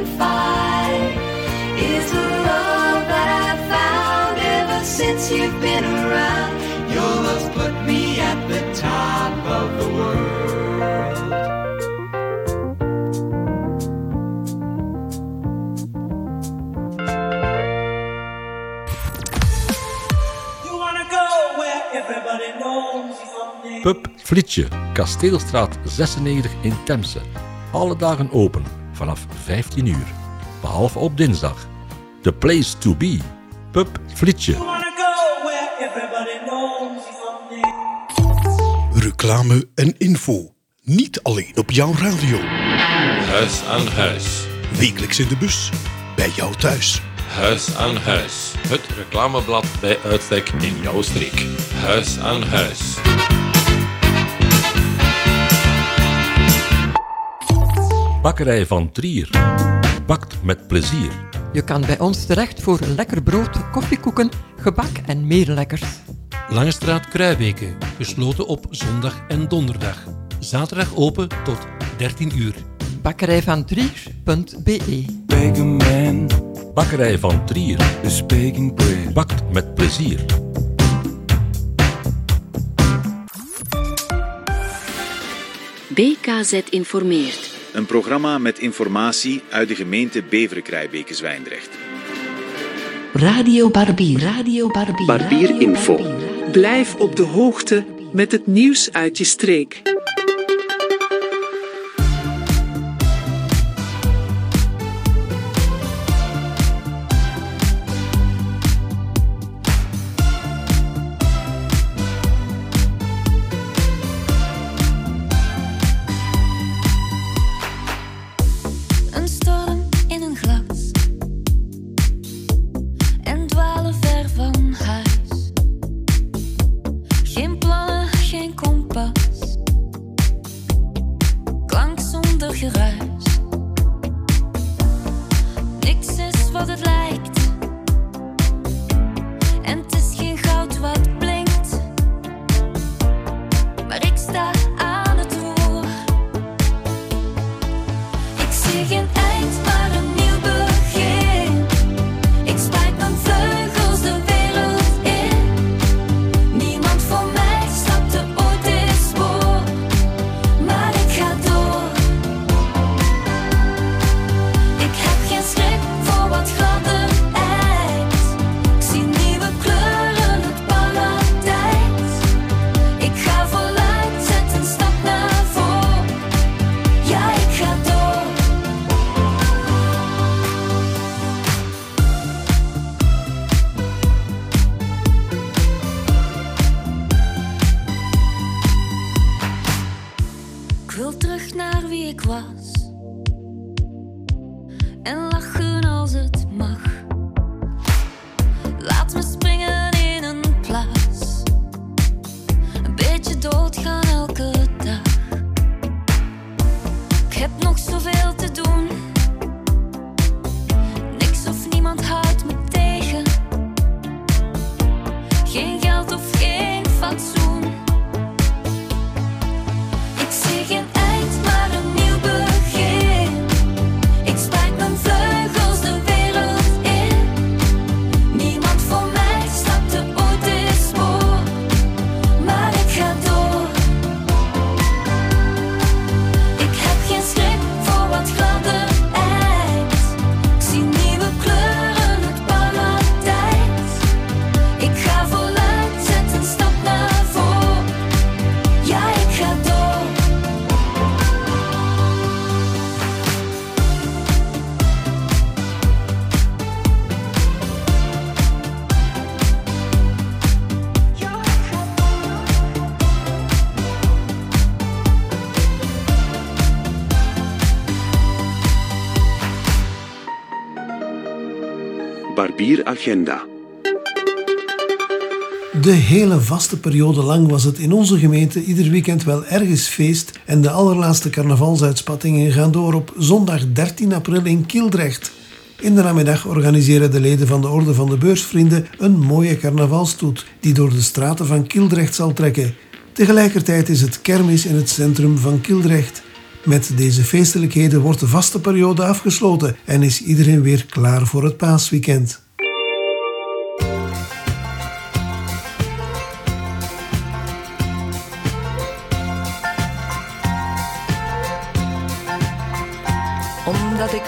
Pub Flitsje, Kasteelstraat 96 in Temse. Alle dagen open, vanaf 15 uur. Behalve op dinsdag. The place to be. Pub name. Reclame en info. Niet alleen op jouw radio. Huis aan huis. Wekelijks in de bus. Bij jou thuis. Huis aan huis. Het reclameblad bij uitstek in jouw streek. Huis aan huis. Bakkerij van Trier. Bakt met plezier. Je kan bij ons terecht voor lekker brood, koffiekoeken, gebak en meer lekkers. Langestraat Kruijbeke, gesloten op zondag en donderdag. Zaterdag open tot 13 uur. Bakkerij van Trier.be Bakkerij van Trier. is baking bread. Bakt met plezier. BKZ informeert. Een programma met informatie uit de gemeente Beveren-Krijbeke Zwijndrecht. Radio Barbier. Radio Barbier. Barbier Info. Blijf op de hoogte met het nieuws uit je streek. De hele vaste periode lang was het in onze gemeente ieder weekend wel ergens feest en de allerlaatste carnavalsuitspattingen gaan door op zondag 13 april in Kildrecht. In de namiddag organiseren de leden van de Orde van de Beursvrienden een mooie carnavalstoet die door de straten van Kildrecht zal trekken. Tegelijkertijd is het kermis in het centrum van Kildrecht. Met deze feestelijkheden wordt de vaste periode afgesloten en is iedereen weer klaar voor het paasweekend.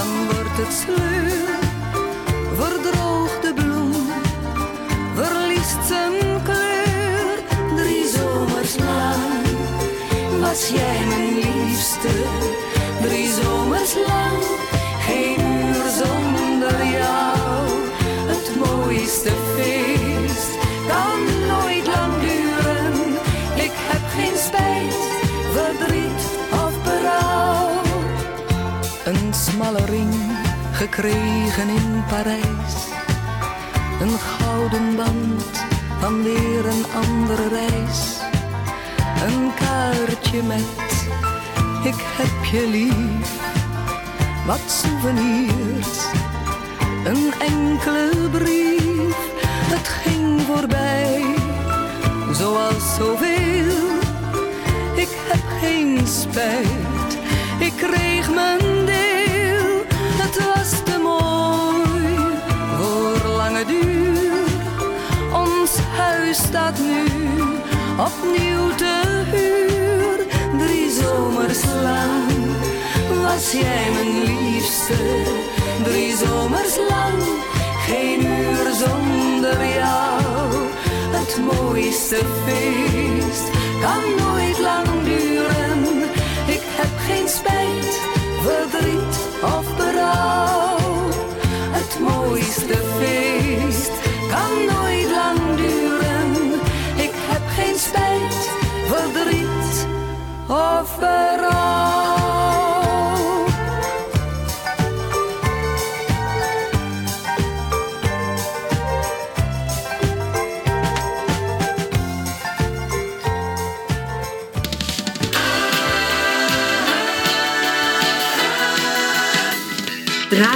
dan wordt het sleur. Verdroogt de bloem, verliest zijn kleur. Drie zomers lang was jij mijn liefste. Drie zomers lang, geen uur zonder jou. Het mooiste feest kan nooit gekregen in Parijs. Een gouden band van weer een andere reis. Een kaartje met ik heb je lief. Wat souvenirs, een enkele brief. Het ging voorbij, zoals zoveel. Ik heb geen spijt, ik kreeg mijn. Het was te mooi voor lange duur. Ons huis staat nu opnieuw te huur. Drie zomers lang was jij mijn liefste. Drie zomers lang, geen uur zonder jou. Het mooiste feest kan nooit lang duren. Ik heb geen spijt, verdriet of berouw. Het mooiste feest kan nooit lang duren. Ik heb geen spijt, verdriet of berouw.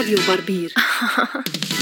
Radio Barbier.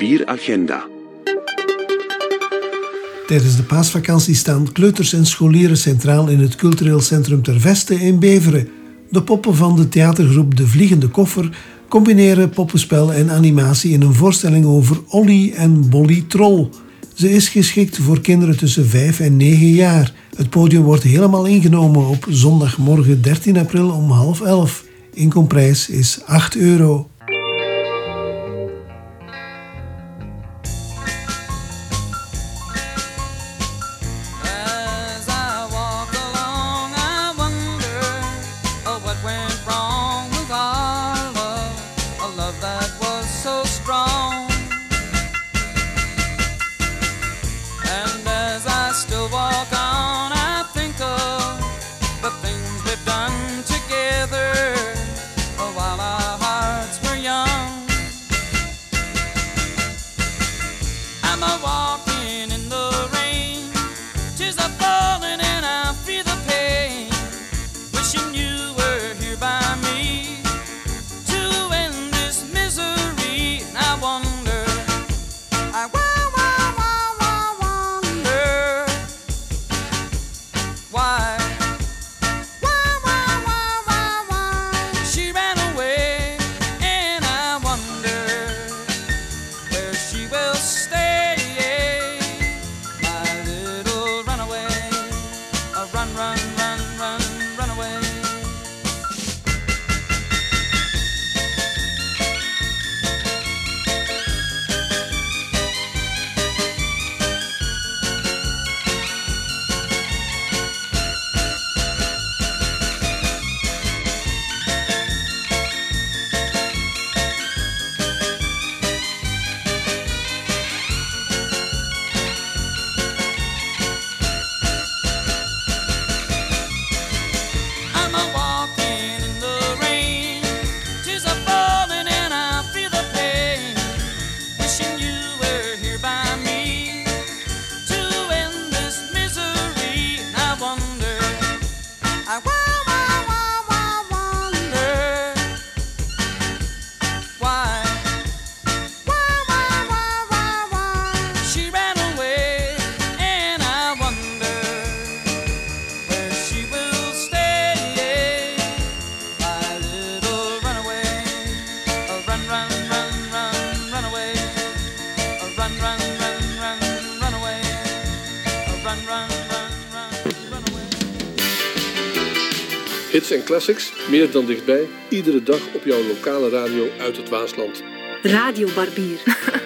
papieragenda. Tijdens de paasvakantie staan kleuters en scholieren centraal in het cultureel centrum Ter Veste in Beveren. De poppen van de theatergroep De Vliegende Koffer combineren poppenspel en animatie in een voorstelling over Olly en Bolly Troll. Ze is geschikt voor kinderen tussen 5 en 9 jaar. Het podium wordt helemaal ingenomen op zondagmorgen 13 april om half 11. Inkomprijs is 8 euro. meer dan dichtbij, iedere dag op jouw lokale radio uit het Waasland. Radio Barbier.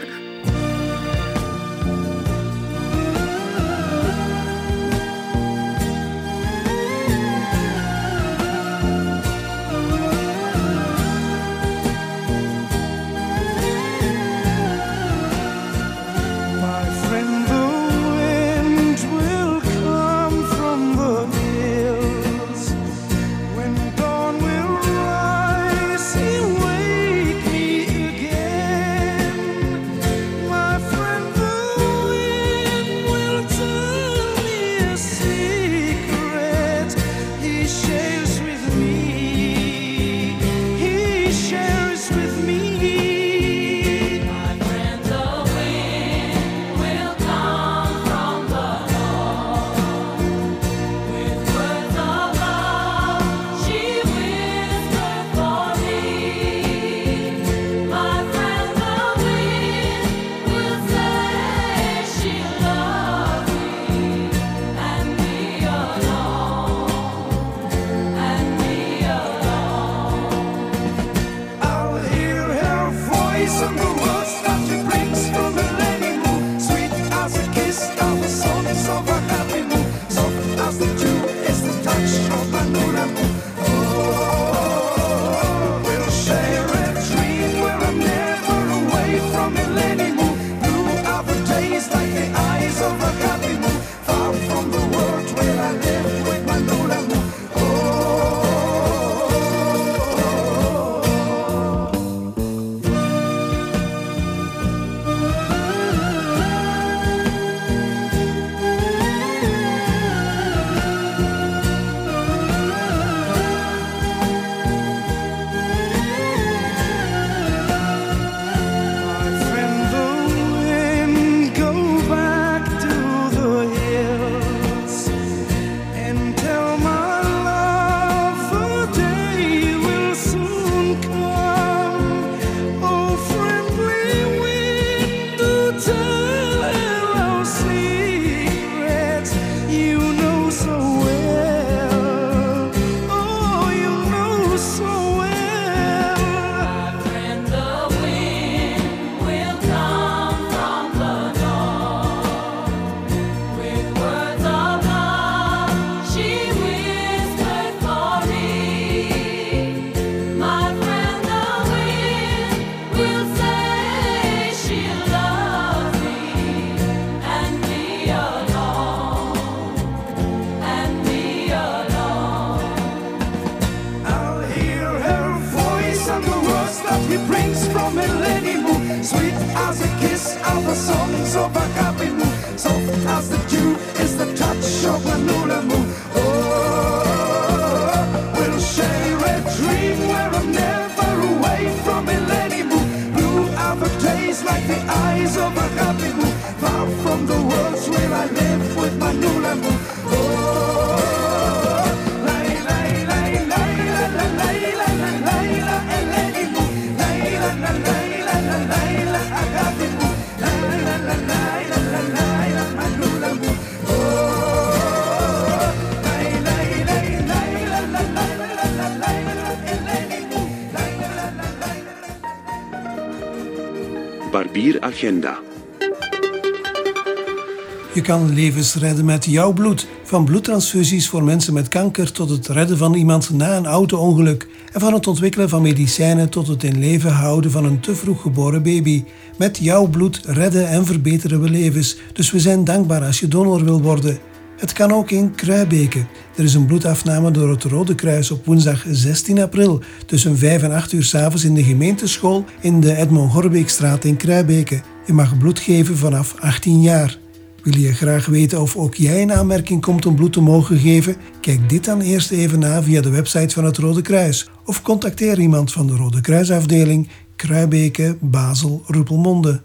Je kan levens redden met jouw bloed. Van bloedtransfusies voor mensen met kanker tot het redden van iemand na een auto-ongeluk. En van het ontwikkelen van medicijnen tot het in leven houden van een te vroeg geboren baby. Met jouw bloed redden en verbeteren we levens. Dus we zijn dankbaar als je donor wil worden. Het kan ook in Kruibeke. Er is een bloedafname door het Rode Kruis op woensdag 16 april tussen 5 en 8 uur s'avonds in de gemeenteschool in de Edmond Gorbeekstraat in Kruibeke. Je mag bloed geven vanaf 18 jaar. Wil je graag weten of ook jij in aanmerking komt om bloed te mogen geven? Kijk dit dan eerst even na via de website van het Rode Kruis of contacteer iemand van de Rode Kruisafdeling Kruibeke, Basel, Ruppelmonde.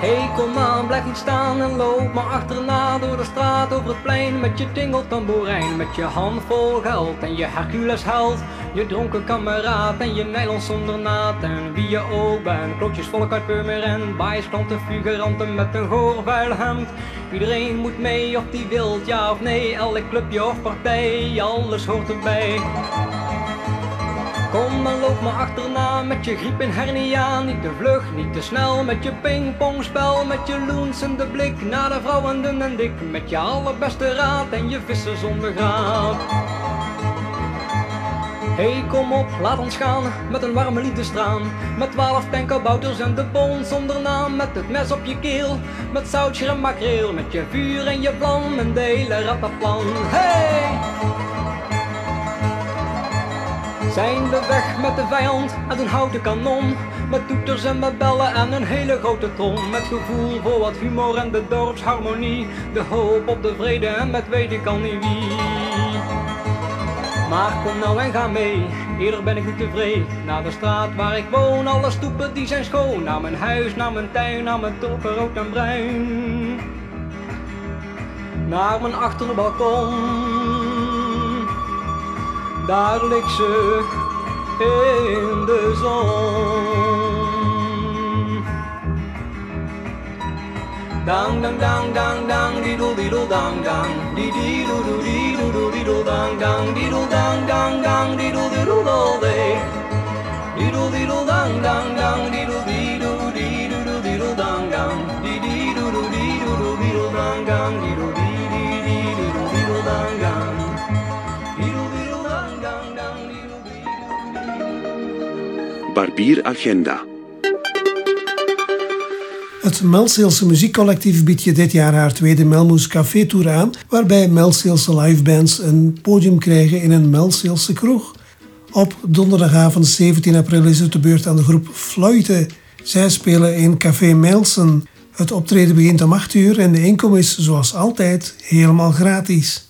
Hey, kom aan, blijf niet staan en loop maar achterna door de straat over het plein met je tingeltamboerijn, met je handvol geld en je Hercules held, je dronken kameraad en je nylon zonder naad en wie je ook bent, klokjes volk uit Purmerend, bijsklanten, figuranten met een goor. Iedereen moet mee of die wilt, ja of nee, elk clubje of partij, alles hoort erbij. Kom dan loop maar achterna met je griep en hernia. Niet te vlug, niet te snel met je pingpongspel. Met je loensende blik naar de vrouwen dun en dik Met je allerbeste raad en je vissen zonder graad. Hey kom op, laat ons gaan met een warme liefdestraan Met twaalf tankerbouters en de bon zonder naam. Met het mes op je keel, met zoutje en makreel. Met je vuur en je vlam en de hele rattenplan. Hey! Zijn we weg met de vijand uit een houten kanon. Met toeters en met bellen en een hele grote trom. Met gevoel voor wat humor en de dorpsharmonie. De hoop op de vrede en met weet ik al niet wie. Maar kom nou en ga mee, eerder ben ik niet tevreden. Naar de straat waar ik woon, alle stoepen die zijn schoon. Naar mijn huis, naar mijn tuin, naar mijn toppen rood en bruin. Naar mijn achterbalkon ze in de zon. Dang dang dang dang dang diddle diddle dang dang di di do do di do do diddle dang dang diddle dang dang dang diddle diddle all day. Diddle diddle dang dang dang diddle di do di do do diddle dang dang di di do do di do do diddle dang dang diddle Barbier Agenda. Het Melseelse muziekcollectief biedt je dit jaar haar tweede Melmoes Café Tour aan, waarbij Melseelse livebands een podium krijgen in een Melseelse kroeg. Op donderdagavond 17 april is het de beurt aan de groep Fluiten. Zij spelen in Café Melsen. Het optreden begint om 8 uur en de inkom is zoals altijd helemaal gratis.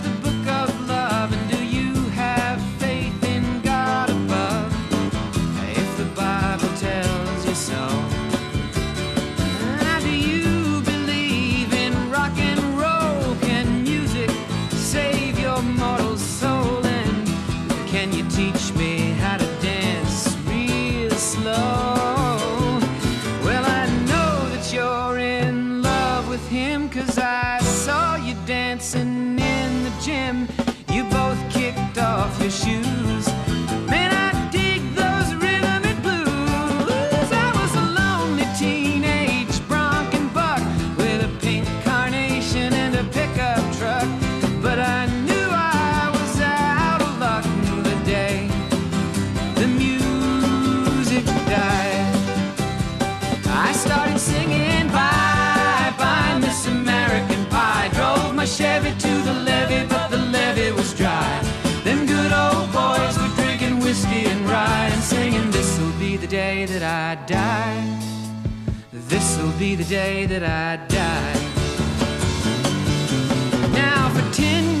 be the day that I die. Now for ten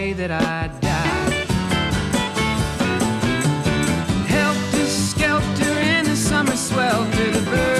day that I die. Skelter in the summer swelter, the bird.